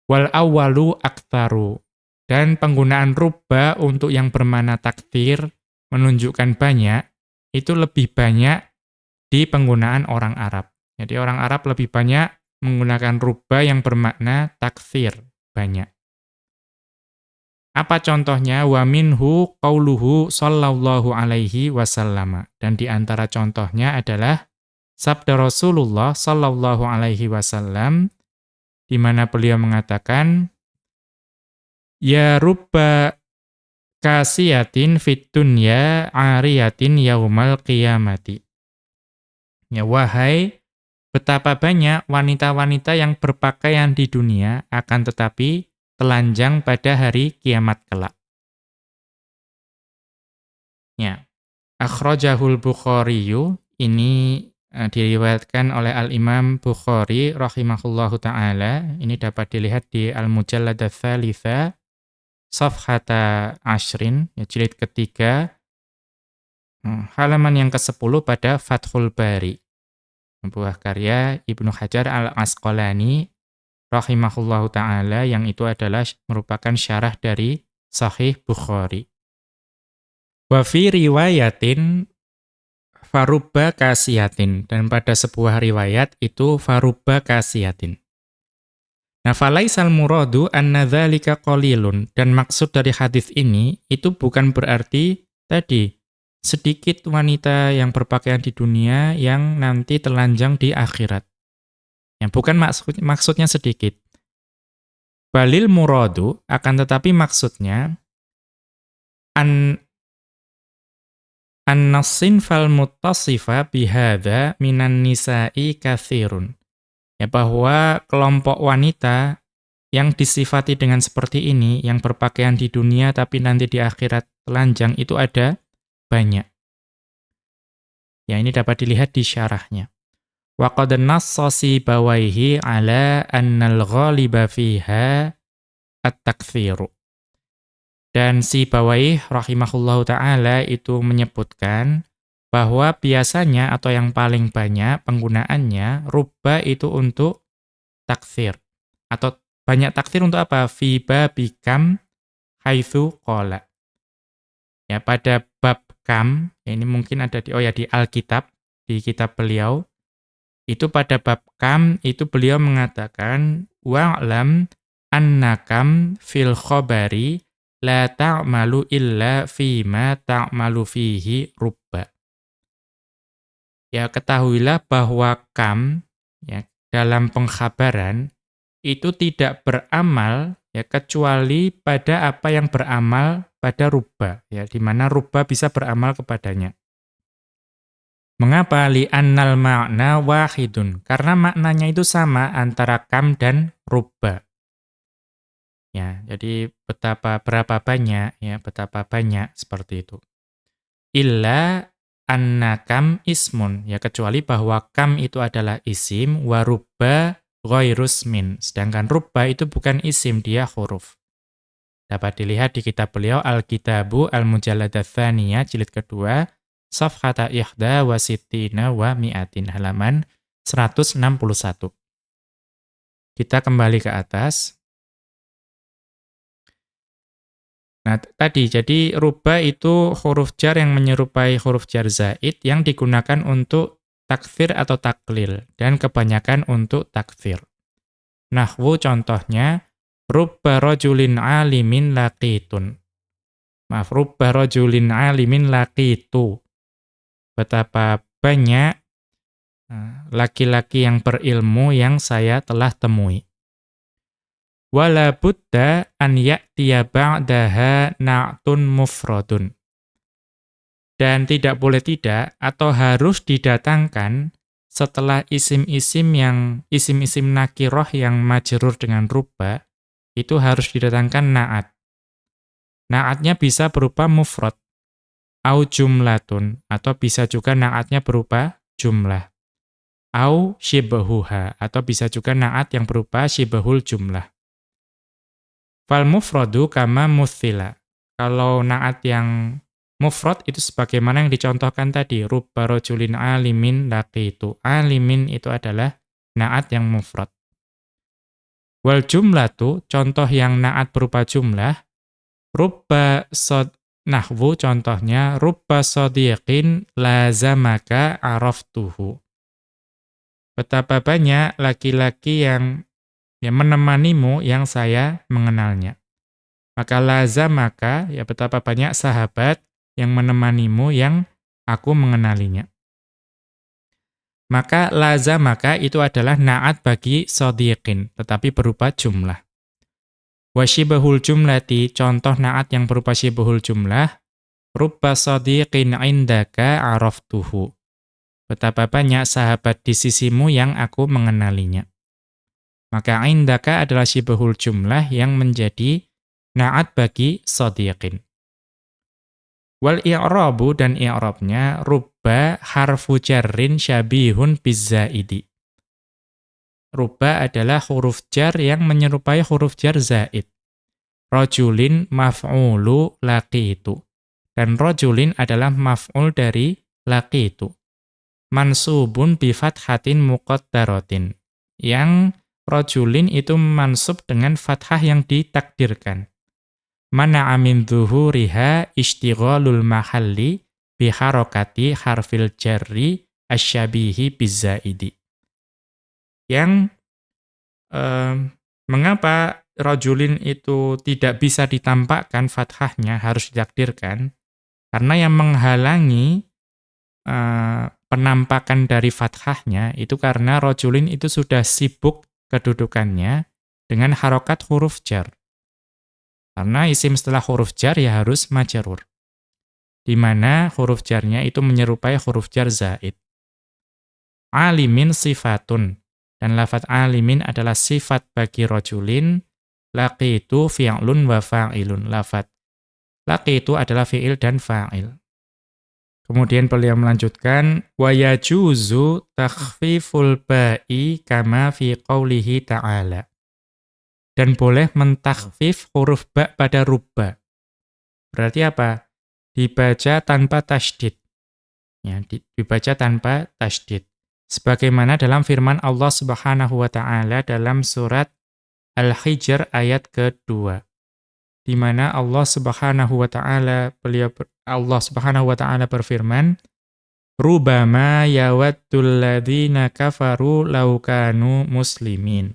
Wal awwalu aktharu. Dan penggunaan rubba untuk yang bermana takdir menunjukkan banyak, itu lebih banyak di penggunaan orang Arab. Jadi orang Arab lebih banyak menggunakan rubba yang bermakna takfir, banyak. Apa contohnya? Wa minhu qauluhu sallallahu alaihi wasallam. Dan di antara contohnya adalah sabda Rasulullah sallallahu alaihi wasallam di mana beliau mengatakan ya rubba kasiyatin fit dunya ariyatin yaumal qiyamati. Ya wahai betapa banyak wanita-wanita yang berpakaian di dunia akan tetapi telanjang pada hari kiamat kelak. Ya akhrajahul bukhariyu ini diriwayatkan oleh Al-Imam Bukhari rahimahullahu taala. Ini dapat dilihat di Al-Mujallad Tsalitsa safhata ashrin, ya jilid ketiga, hmm, halaman yang ke-10 pada Fathul Bari. Buah karya Ibnu Hajar Al-Asqalani rahimahullahu taala yang itu adalah merupakan syarah dari Sahih Bukhari. Wa fi riwayatin faruba kasiyatin. Dan pada sebuah riwayat itu faruba kasiyatin. Nah, falaisal muradu anna dzalika qalilun dan maksud dari hadis ini itu bukan berarti tadi sedikit wanita yang berpakaian di dunia yang nanti telanjang di akhirat. Yang bukan maksud maksudnya sedikit. Balil muradu akan tetapi maksudnya an An-nassin fal muttasifa bihadza minan nisa'i kathirun. Ya bahwa kelompok wanita yang disifati dengan seperti ini, yang berpakaian di dunia tapi nanti di akhirat telanjang itu ada banyak. Ya ini dapat dilihat di syarahnya. Wa qad nassasi bawaihi ala annal ghaliba fiha at-taktsiru. Dan si Bawaih rahimahullahu taala itu menyebutkan bahwa biasanya atau yang paling banyak penggunaannya rubba itu untuk takfir atau banyak takfir untuk apa? Fi babikam haitsu qala. Ya pada bab kam ya ini mungkin ada di oh ya di Alkitab di kitab beliau itu pada bab kam itu beliau mengatakan wa'lam annakam fil khabari la ta'malu illa fima ta'malu fihi rubba. Ya ketahuilah bahwa kam ya dalam pengkhabaran itu tidak beramal ya kecuali pada apa yang beramal pada rubba ya di mana rubba bisa beramal kepadanya. Mengapa li annal makna wahidun? Karena maknanya itu sama antara kam dan rubba. Ya, jadi betapa berapa banyak ya, betapa banyak seperti itu. Illa anna kam ismun. Ya kecuali bahwa kam itu adalah isim wa rubba ghairus min. Sedangkan rubba itu bukan isim, dia huruf. Dapat dilihat di kitab beliau Al-Kitabu Al-Mujalladah Thaniyah jilid kedua Safhata ihda wa sittina wa mi'atin halaman 161. Kita kembali ke atas. Nah, tadi jadi rubah itu huruf jar yang menyerupai huruf jar zaid yang digunakan untuk takfir atau taklil dan kebanyakan untuk takfir. Nahwu contohnya rubba rajulin alimin laqitun. Maaf, rubba rajulin alimin laqitu. Betapa banyak eh, laki-laki yang berilmu yang saya telah temui wala buddha an ya'tiya ba'daha na'tun mufradun. Dan tidak boleh tidak atau harus didatangkan setelah isim-isim yang isim-isim nakiroh yang majrur dengan ruba itu harus didatangkan na'at. Na'atnya bisa berupa mufrad au jumlatun atau bisa juga na'atnya berupa jumlah. Au shibahuha atau bisa juga na'at yang berupa shibahul jumlah. Fal mufradu kama muthila. Kalau naat yang mufrad itu sebagaimana yang dicontohkan tadi, rubba rajulin alimin laqitu. Alimin itu adalah naat yang mufrad. Wal jumlatu, contoh yang naat berupa jumlah, rubba sod nahwu contohnya rubba sadiqin lazamaka araftuhu. Betapa banyak laki-laki yang ya menemanimu yang saya mengenalnya. Maka laza maka ya betapa banyak sahabat yang menemanimu yang aku mengenalinya. Maka laza maka itu adalah naat bagi sodiqin, tetapi berupa jumlah. Washibahul jumlati, contoh naat yang berupa shibahul jumlah, rubba sodiqin indaka araftuhu. Betapa banyak sahabat di sisimu yang aku mengenalinya. Maka indaka adalah syibahul jumlah yang menjadi naat bagi sadiqin. Wal i'rabu dan i'rabnya rubba harfu jarrin syabihun bizzaidi. Rubba adalah huruf jar yang menyerupai huruf jar zaid. Rajulin maf'ulu laqitu. Dan rajulin adalah maf'ul dari laqitu. Mansubun bi fathatin muqaddaratin. Yang rojulin itu mansub dengan fathah yang ditakdirkan. Mana amin riha istighalul mahalli biharokati harfil jarri asyabihi bizzaidi. Yang eh, mengapa rojulin itu tidak bisa ditampakkan fathahnya harus ditakdirkan? Karena yang menghalangi eh, penampakan dari fathahnya itu karena rojulin itu sudah sibuk kedudukannya dengan harokat huruf jar. Karena isim setelah huruf jar ya harus majarur. Di mana huruf jarnya itu menyerupai huruf jar zaid. Alimin sifatun. Dan lafat alimin adalah sifat bagi rojulin. Laki itu fi'lun wa fa'ilun. Lafat laki itu adalah fi'il dan fa'il. Kemudian beliau melanjutkan wa yajuzu takhfiful ba'i kama fi qaulihi ta'ala. Dan boleh mentakhfif huruf ba pada rubba. Berarti apa? Dibaca tanpa tasdid. Ya, dibaca tanpa tasdid. Sebagaimana dalam firman Allah Subhanahu wa taala dalam surat Al-Hijr ayat kedua di mana Allah Subhanahu wa taala beliau Allah Subhanahu wa taala berfirman Rubama yawaddul ladzina kafaru law kanu muslimin.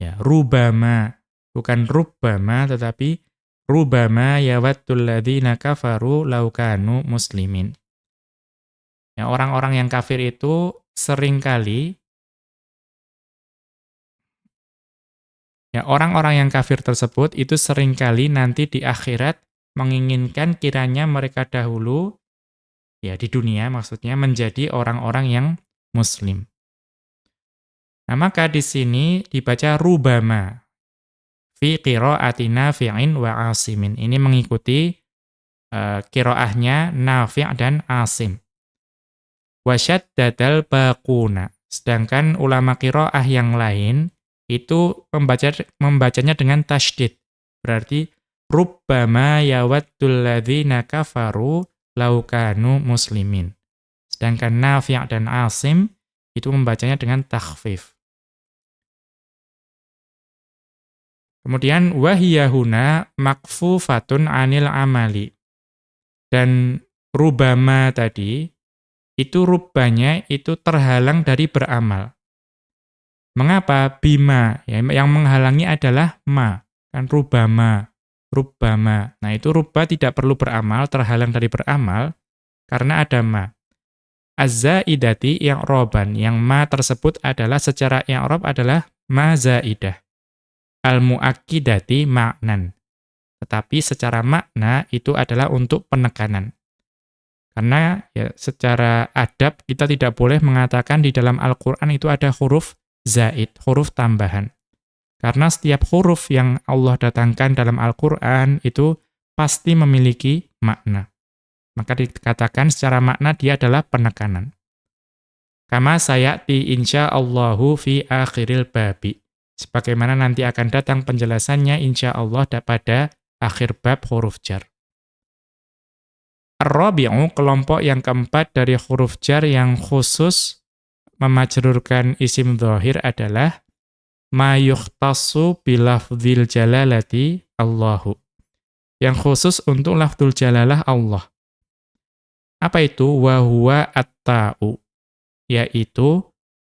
Ya, rubama bukan rubama tetapi rubama yawaddul ladzina kafaru law kanu muslimin. Ya, orang-orang yang kafir itu sering kali Ya, orang-orang yang kafir tersebut itu sering kali nanti di akhirat menginginkan kiranya mereka dahulu ya di dunia maksudnya menjadi orang-orang yang muslim. Nah, maka di sini dibaca rubama fi qiraatina fi'in wa asimin. Ini mengikuti uh, qiraahnya Nafi' dan Asim. Wasyaddadal baquna. Sedangkan ulama qiraah yang lain itu membaca membacanya dengan tasydid. Berarti rubbama yawaddul ladzina kafaru laukanu muslimin. Sedangkan Nafi' dan Asim itu membacanya dengan takhfif. Kemudian wahiyahuna makfufatun anil amali. Dan rubama tadi itu rubanya itu terhalang dari beramal. Mengapa? Bima, ya, yang menghalangi adalah ma, kan rubama, rubama. Nah itu ruba tidak perlu beramal, terhalang dari beramal, karena ada ma. Az-zaidati yang roban, yang ma tersebut adalah secara yang rob adalah ma zaidah. Al-mu'akkidati maknan. Tetapi secara makna itu adalah untuk penekanan. Karena ya secara adab kita tidak boleh mengatakan di dalam Al-Qur'an itu ada huruf zaid, huruf tambahan. Karena setiap huruf yang Allah datangkan dalam Al-Qur'an itu pasti memiliki makna. Maka dikatakan secara makna dia adalah penekanan. Kama sayati insyaallahu fi akhiril babi. Sebagaimana nanti akan datang penjelasannya insyaallah pada akhir bab huruf jar. Ar-rabi'u, kelompok yang keempat dari huruf jar yang khusus memajrurkan isim zahir adalah ma yukhtassu bilafdzil jalalati Allahu. Yang khusus untuk lafdzul jalalah Allah. Apa itu? Wa huwa at-ta'u. Yaitu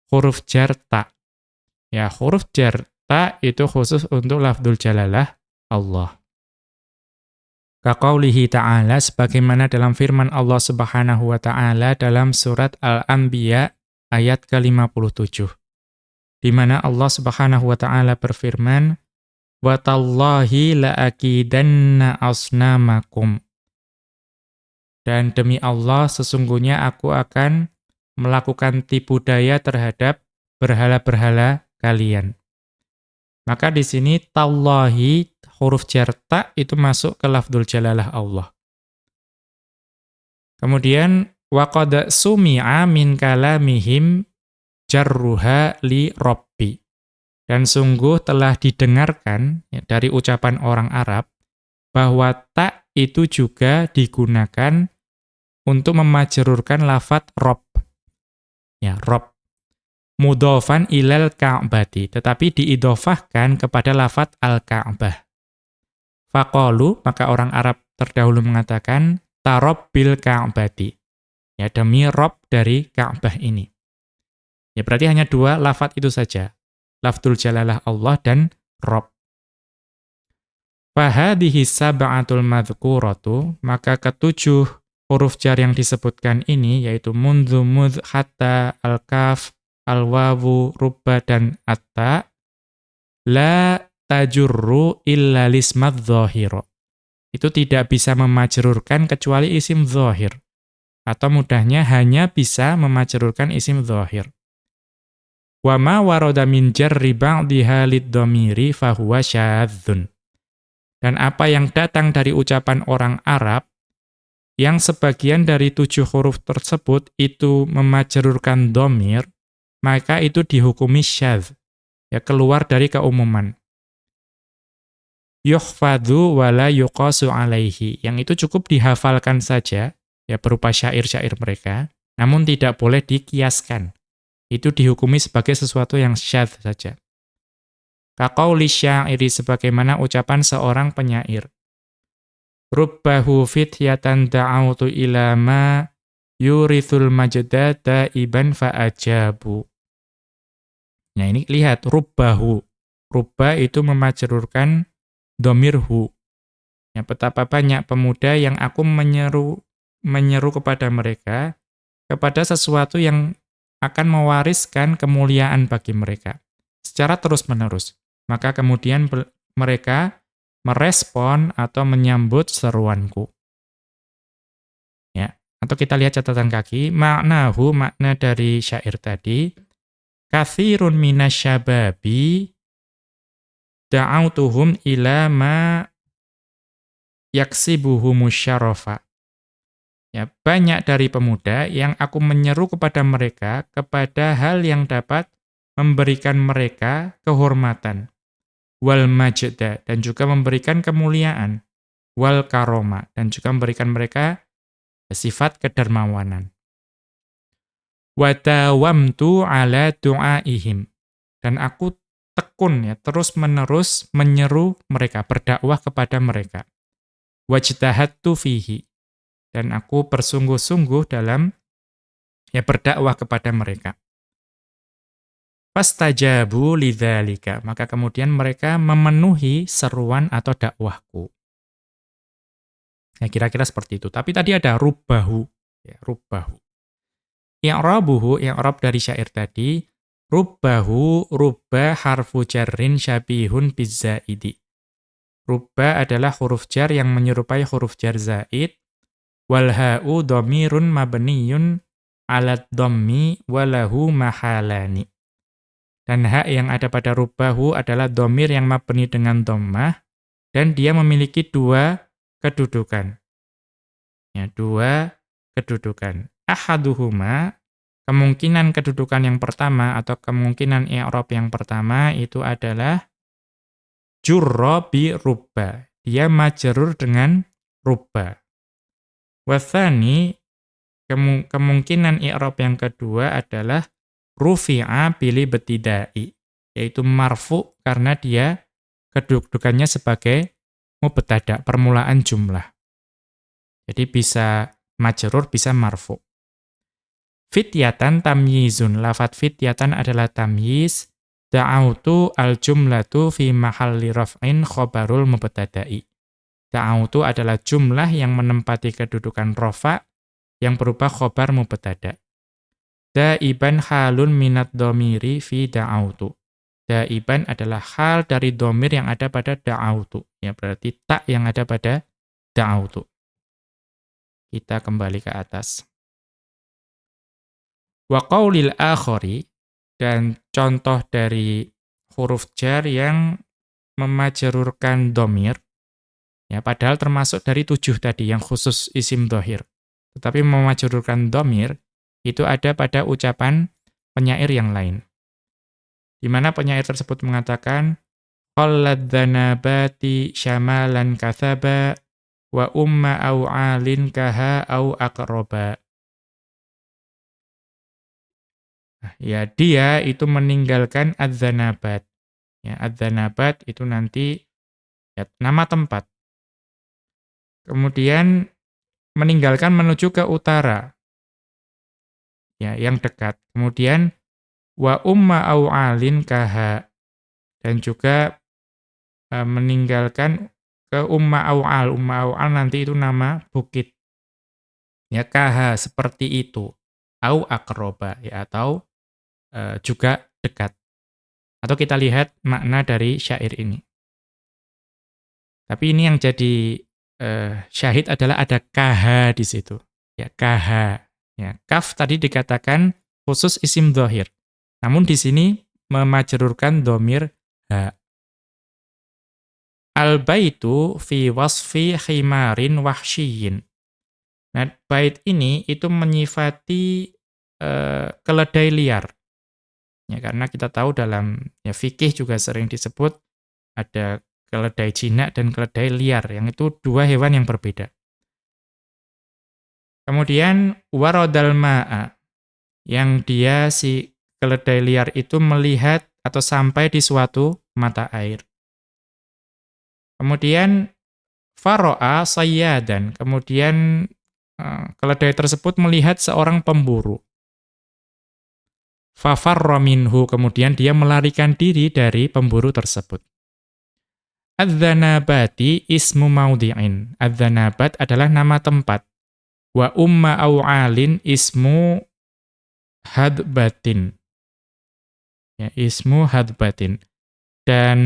huruf jar ta. Ya, huruf jar ta itu khusus untuk lafdzul jalalah Allah. Kaqaulihi ta'ala sebagaimana dalam firman Allah Subhanahu wa taala dalam surat Al-Anbiya ayat ke-57. Di mana Allah Subhanahu wa taala berfirman, "Wa tallahi la'akidanna asnamakum." Dan demi Allah sesungguhnya aku akan melakukan tipu daya terhadap berhala-berhala kalian. Maka di sini tallahi huruf jarta itu masuk ke lafdul jalalah Allah. Kemudian waqad sumi'a min kalamihim jarruha li rabbi. Dan sungguh telah didengarkan ya, dari ucapan orang Arab bahwa tak itu juga digunakan untuk memajrurkan lafat rob. Ya, rob. Mudofan ilal ka'bati, tetapi diidofahkan kepada lafat al-ka'bah. Faqalu, maka orang Arab terdahulu mengatakan, tarob bil ka'bati. Ya, demi rob dari Ka'bah ini. Ya, berarti hanya dua lafat itu saja. Lafdul jalalah Allah dan rob. Fahadihi sab'atul madhkuratu, maka ketujuh huruf jar yang disebutkan ini, yaitu mundhu, mudh, hatta, al-kaf, al-wawu, rubba, dan atta, la tajurru illa lismad dhahiro. Itu tidak bisa memajrurkan kecuali isim zahir. Atau mudahnya hanya bisa memajrurkan isim zahir. Wa ma warada min jarri ba'diha lid-dhamiri fahuwa syadzun. Dan apa yang datang dari ucapan orang Arab yang sebagian dari tujuh huruf tersebut itu memajrurkan domir, maka itu dihukumi syadz, ya keluar dari keumuman yuhfadhu wala yuqasu alaihi. Yang itu cukup dihafalkan saja, ya berupa syair-syair mereka, namun tidak boleh dikiaskan. Itu dihukumi sebagai sesuatu yang syadz saja. Kaqauli syairi sebagaimana ucapan seorang penyair. Rubbahu fityatan da'autu ila ma yurithul majda iban fa'ajabu. Nah ini lihat, rubbahu. Rubba itu memajrurkan domirhu. Ya, betapa banyak pemuda yang aku menyeru menyeru kepada mereka kepada sesuatu yang akan mewariskan kemuliaan bagi mereka secara terus-menerus. Maka kemudian mereka merespon atau menyambut seruanku. Ya, atau kita lihat catatan kaki, maknahu makna dari syair tadi, kathirun minasyababi da'autuhum ila ma yaksibuhumus syarafa. Ya, banyak dari pemuda yang aku menyeru kepada mereka kepada hal yang dapat memberikan mereka kehormatan wal majda dan juga memberikan kemuliaan wal karoma dan juga memberikan mereka sifat kedermawanan. Wadawamtu ala du'aihim. Dan aku tekun ya, terus-menerus menyeru mereka, berdakwah kepada mereka. Wajdahattu fihi. Dan aku bersungguh-sungguh dalam ya berdakwah kepada mereka. Fastajabu lidzalika. Maka kemudian mereka memenuhi seruan atau dakwahku. Ya kira-kira seperti itu. Tapi tadi ada rubahu, ya, rubahu. I'rabuhu, i'rab dari syair tadi, rubahu rubba harfu jarrin syabihun bizzaidi. Rubba adalah huruf jar yang menyerupai huruf jar zaid. Wal ha'u dhamirun mabniyun alat dhammi walahu mahalani. Dan hak yang ada pada rubahu adalah domir yang mabni dengan dhammah dan dia memiliki dua kedudukan. Ya, dua kedudukan. Ahaduhuma, kemungkinan kedudukan yang pertama atau kemungkinan i'rab yang pertama itu adalah jurra bi rubba. Dia majrur dengan rubba. Wathani, kemungkinan i'rab yang kedua adalah rufi'a bili betidai, yaitu marfu karena dia kedudukannya sebagai mubtada, permulaan jumlah. Jadi bisa majrur, bisa marfu. Fityatan tamyizun. Lafat fityatan adalah tamyiz. Da'autu al-jumlatu fi mahalli raf'in khobarul mubtada'i. Da'autu adalah jumlah yang menempati kedudukan rofa yang berupa khobar mubtada. Da'iban halun minat domiri fi da'autu. Daiban adalah hal dari domir yang ada pada da'autu. Ya, berarti tak yang ada pada da'autu. Kita kembali ke atas. Wa qawlil akhari, dan contoh dari huruf jar yang memajarurkan domir, ya, padahal termasuk dari tujuh tadi yang khusus isim dohir. Tetapi memajarurkan domir, itu ada pada ucapan penyair yang lain. Di mana penyair tersebut mengatakan qallad syamalan kathaba wa umma au alin kaha au aqraba nah, ya dia itu meninggalkan adzanabat ya adzanabat itu nanti ya, nama tempat kemudian meninggalkan menuju ke utara. Ya yang dekat. Kemudian wa umma au alin kaha. Dan juga e, meninggalkan ke umma au al umma au al nanti itu nama bukit. Ya kaha seperti itu. Au akroba ya atau e, juga dekat. Atau kita lihat makna dari syair ini. Tapi ini yang jadi e, syahid adalah ada kaha di situ ya kaha ya kaf tadi dikatakan khusus isim dohir namun di sini memajrurkan domir ha. Al-baitu fi wasfi khimarin wahsyiyin. Nah, bait ini itu menyifati uh, keledai liar. Ya, karena kita tahu dalam ya fikih juga sering disebut ada keledai jinak dan keledai liar, yang itu dua hewan yang berbeda. Kemudian warodal ma'a, yang dia si keledai liar itu melihat atau sampai di suatu mata air. Kemudian faro'a sayyadan. Kemudian uh, keledai tersebut melihat seorang pemburu. Fafarra minhu. Kemudian dia melarikan diri dari pemburu tersebut. Adzanabati ismu maudhi'in. Adzanabat adalah nama tempat. Wa umma aw'alin ismu hadbatin ya ismu hadbatin dan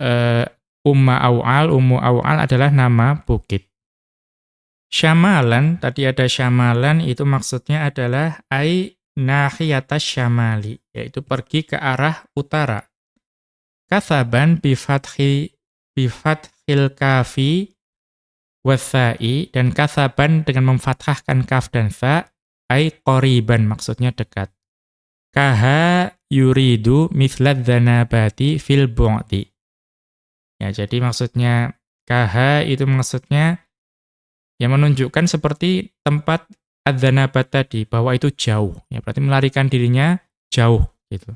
uh, umma awal ummu awal adalah nama bukit syamalan tadi ada syamalan itu maksudnya adalah ai nahiyatas syamali yaitu pergi ke arah utara kathaban bi fathi bi fathil kafi wathai dan kathaban dengan memfathahkan kaf dan tha ay qoriban maksudnya dekat. Kaha yuridu mithlad dhanabati fil bu'ti. Ya, jadi maksudnya kaha itu maksudnya yang menunjukkan seperti tempat adzanabat tadi bahwa itu jauh. Ya, berarti melarikan dirinya jauh gitu.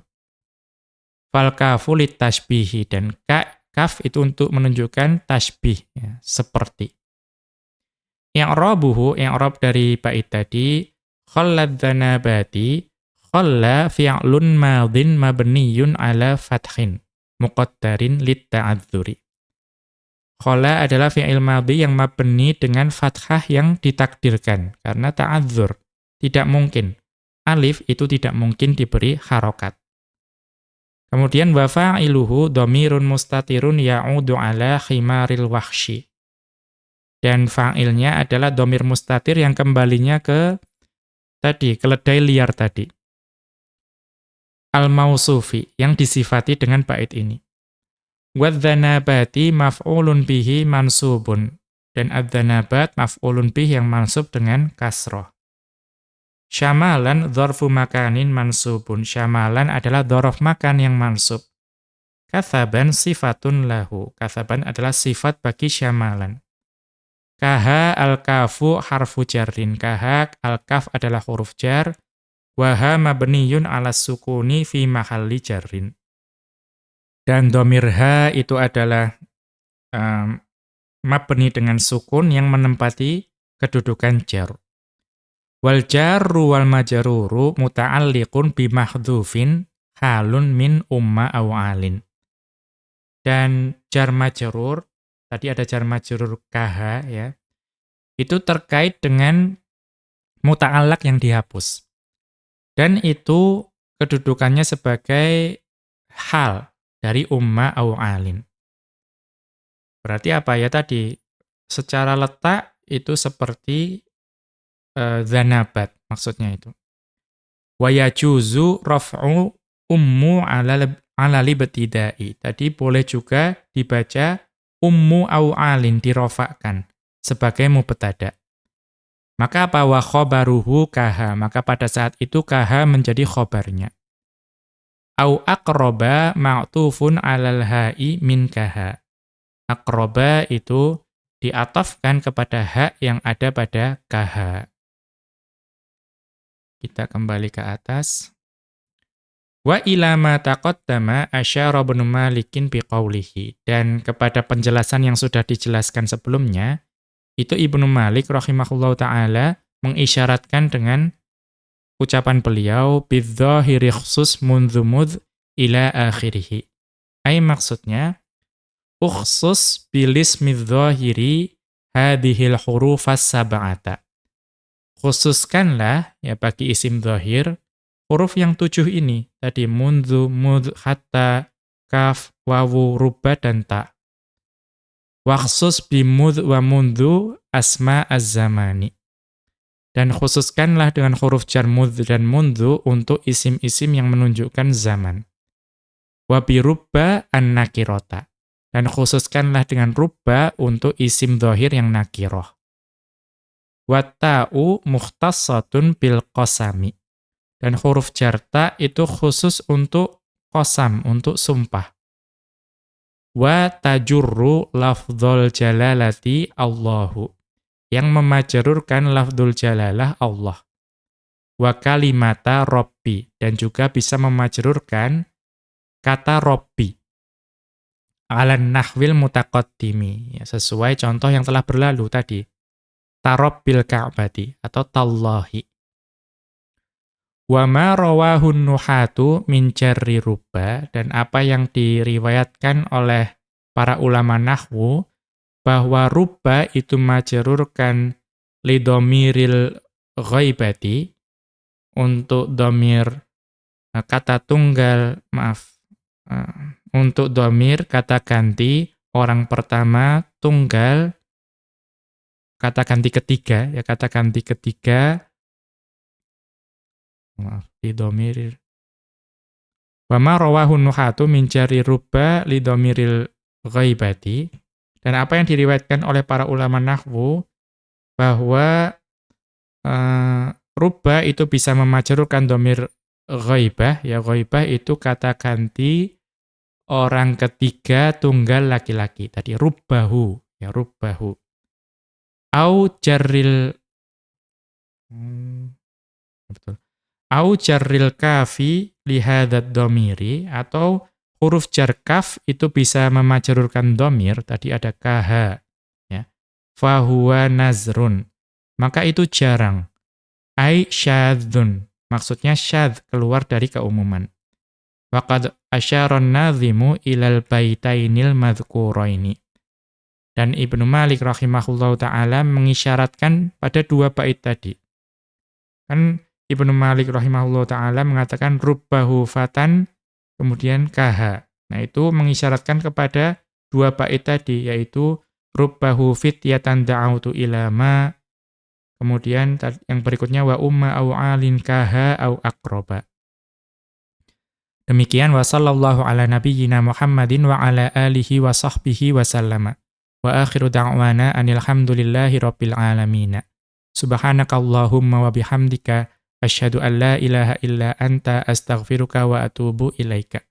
Fal kafu tashbihi dan ka, kaf itu untuk menunjukkan tasbih ya, seperti. Yang robuhu, yang rob dari bait tadi, khallad dhanabati Khalla fi'lun madhin mabniyun ala fathin muqaddarin litta'adzuri. Khalla adalah fi'il madhi yang mabni dengan fathah yang ditakdirkan karena ta'adzur. Tidak mungkin. Alif itu tidak mungkin diberi harokat. Kemudian wa fa'iluhu dhamirun mustatirun ya'udu ala khimaril wahshi. Dan fa'ilnya adalah domir mustatir yang kembalinya ke tadi, keledai liar tadi al-mausufi yang disifati dengan bait ini. Wadzanabati maf'ulun bihi mansubun dan adzanabat maf'ulun bih yang mansub dengan kasroh. Syamalan dzarfu makanin mansubun. Syamalan adalah dzaraf makan yang mansub. Kathaban sifatun lahu. Kathaban adalah sifat bagi syamalan. Kaha al-kafu harfu jarrin. Kaha al-kaf adalah huruf jar. Waha mabniyun ala sukuni fi mahalli jarrin. Dan domirha itu adalah um, mabni dengan sukun yang menempati kedudukan jar. Wal jarru wal majaruru muta'alliqun bi mahdhufin halun min umma aw alin. Dan jar majrur, tadi ada jar majrur kaha ya. Itu terkait dengan muta'allaq yang dihapus. Dan itu kedudukannya sebagai hal dari umma au alin. Berarti apa ya tadi? Secara letak itu seperti uh, zanabat maksudnya itu. Wa yajuzu raf'u ummu ala ala libtidai. Tadi boleh juga dibaca ummu au alin dirofakkan sebagai mubtada. Maka apa wa khobaruhu kaha, maka pada saat itu kaha menjadi khobarnya. Au akroba ma'tufun alal ha'i min kaha. Akroba itu diatofkan kepada hak yang ada pada kaha. Kita kembali ke atas. Wa ila ma taqaddama asyara ibnu Malikin biqaulihi. Dan kepada penjelasan yang sudah dijelaskan sebelumnya, itu Ibnu Malik rahimahullah taala mengisyaratkan dengan ucapan beliau bidzahiri khusus mundzumud ila akhirih. Ai maksudnya ukhsus bilismi dzahiri hadhil hurufas sab'ata. Khususkanlah ya bagi isim zahir huruf yang tujuh ini tadi mundzu, mud, hatta, kaf, wawu, ruba dan ta. Waksus bimud wa mundu asma az-zamani. Dan khususkanlah dengan huruf jar mud dan mundu untuk isim-isim yang menunjukkan zaman. Wa birubba an-nakirota. Dan khususkanlah dengan rubba untuk isim dohir yang nakiroh. Wa ta'u mukhtassatun bil qasami. Dan huruf jarta itu khusus untuk kosam, untuk sumpah. Wa tajurru lafdzul jalalati Allahu yang memajarurkan lafdzul jalalah Allah. Wa kalimata robbi dan juga bisa memajarurkan kata robbi alan nahwil mutaqaddimi ya, sesuai contoh yang telah berlalu tadi tarobbil ka'bati atau tallahi. Wa ma rawahun nuhatu min jarri dan apa yang diriwayatkan oleh para ulama nahwu bahwa rubba itu majrurkan lidomiril ghaibati untuk domir eh, kata tunggal maaf uh, untuk domir kata ganti orang pertama tunggal kata ganti ketiga ya kata ganti ketiga maaf lidomiril wa ma rawahu nuhatu min jari rubba lidomiril ghaibati Dan apa yang diriwayatkan oleh para ulama nahwu bahwa uh, rubba itu bisa memajrurkan domir ghaibah, ya ghaibah itu kata ganti orang ketiga tunggal laki-laki. Tadi rubbahu, ya rubbahu. Au jarril hmm, betul. Au jarril kafi lihadat domiri atau huruf jar kaf itu bisa memajrurkan domir, tadi ada kh, ya. Fahuwa nazrun. Maka itu jarang. Ai syadzun. Maksudnya syadz, keluar dari keumuman. Waqad asyaron nazimu ilal baitainil madhkuraini. Dan Ibnu Malik rahimahullah ta'ala mengisyaratkan pada dua bait tadi. Kan Ibnu Malik rahimahullah ta'ala mengatakan rubbahu fatan kemudian KH. Nah, itu mengisyaratkan kepada dua bait tadi, yaitu rubbahu fityatan da'autu ilama, kemudian yang berikutnya wa umma au alin KH au akroba. Demikian wa sallallahu ala nabiyyina Muhammadin wa ala alihi wa sahbihi wa sallama. Wa akhiru da'wana anil hamdulillahi rabbil alamin. Subhanakallahumma wa bihamdika Asyhadu an la ilaha illa anta astaghfiruka wa atubu ilaika.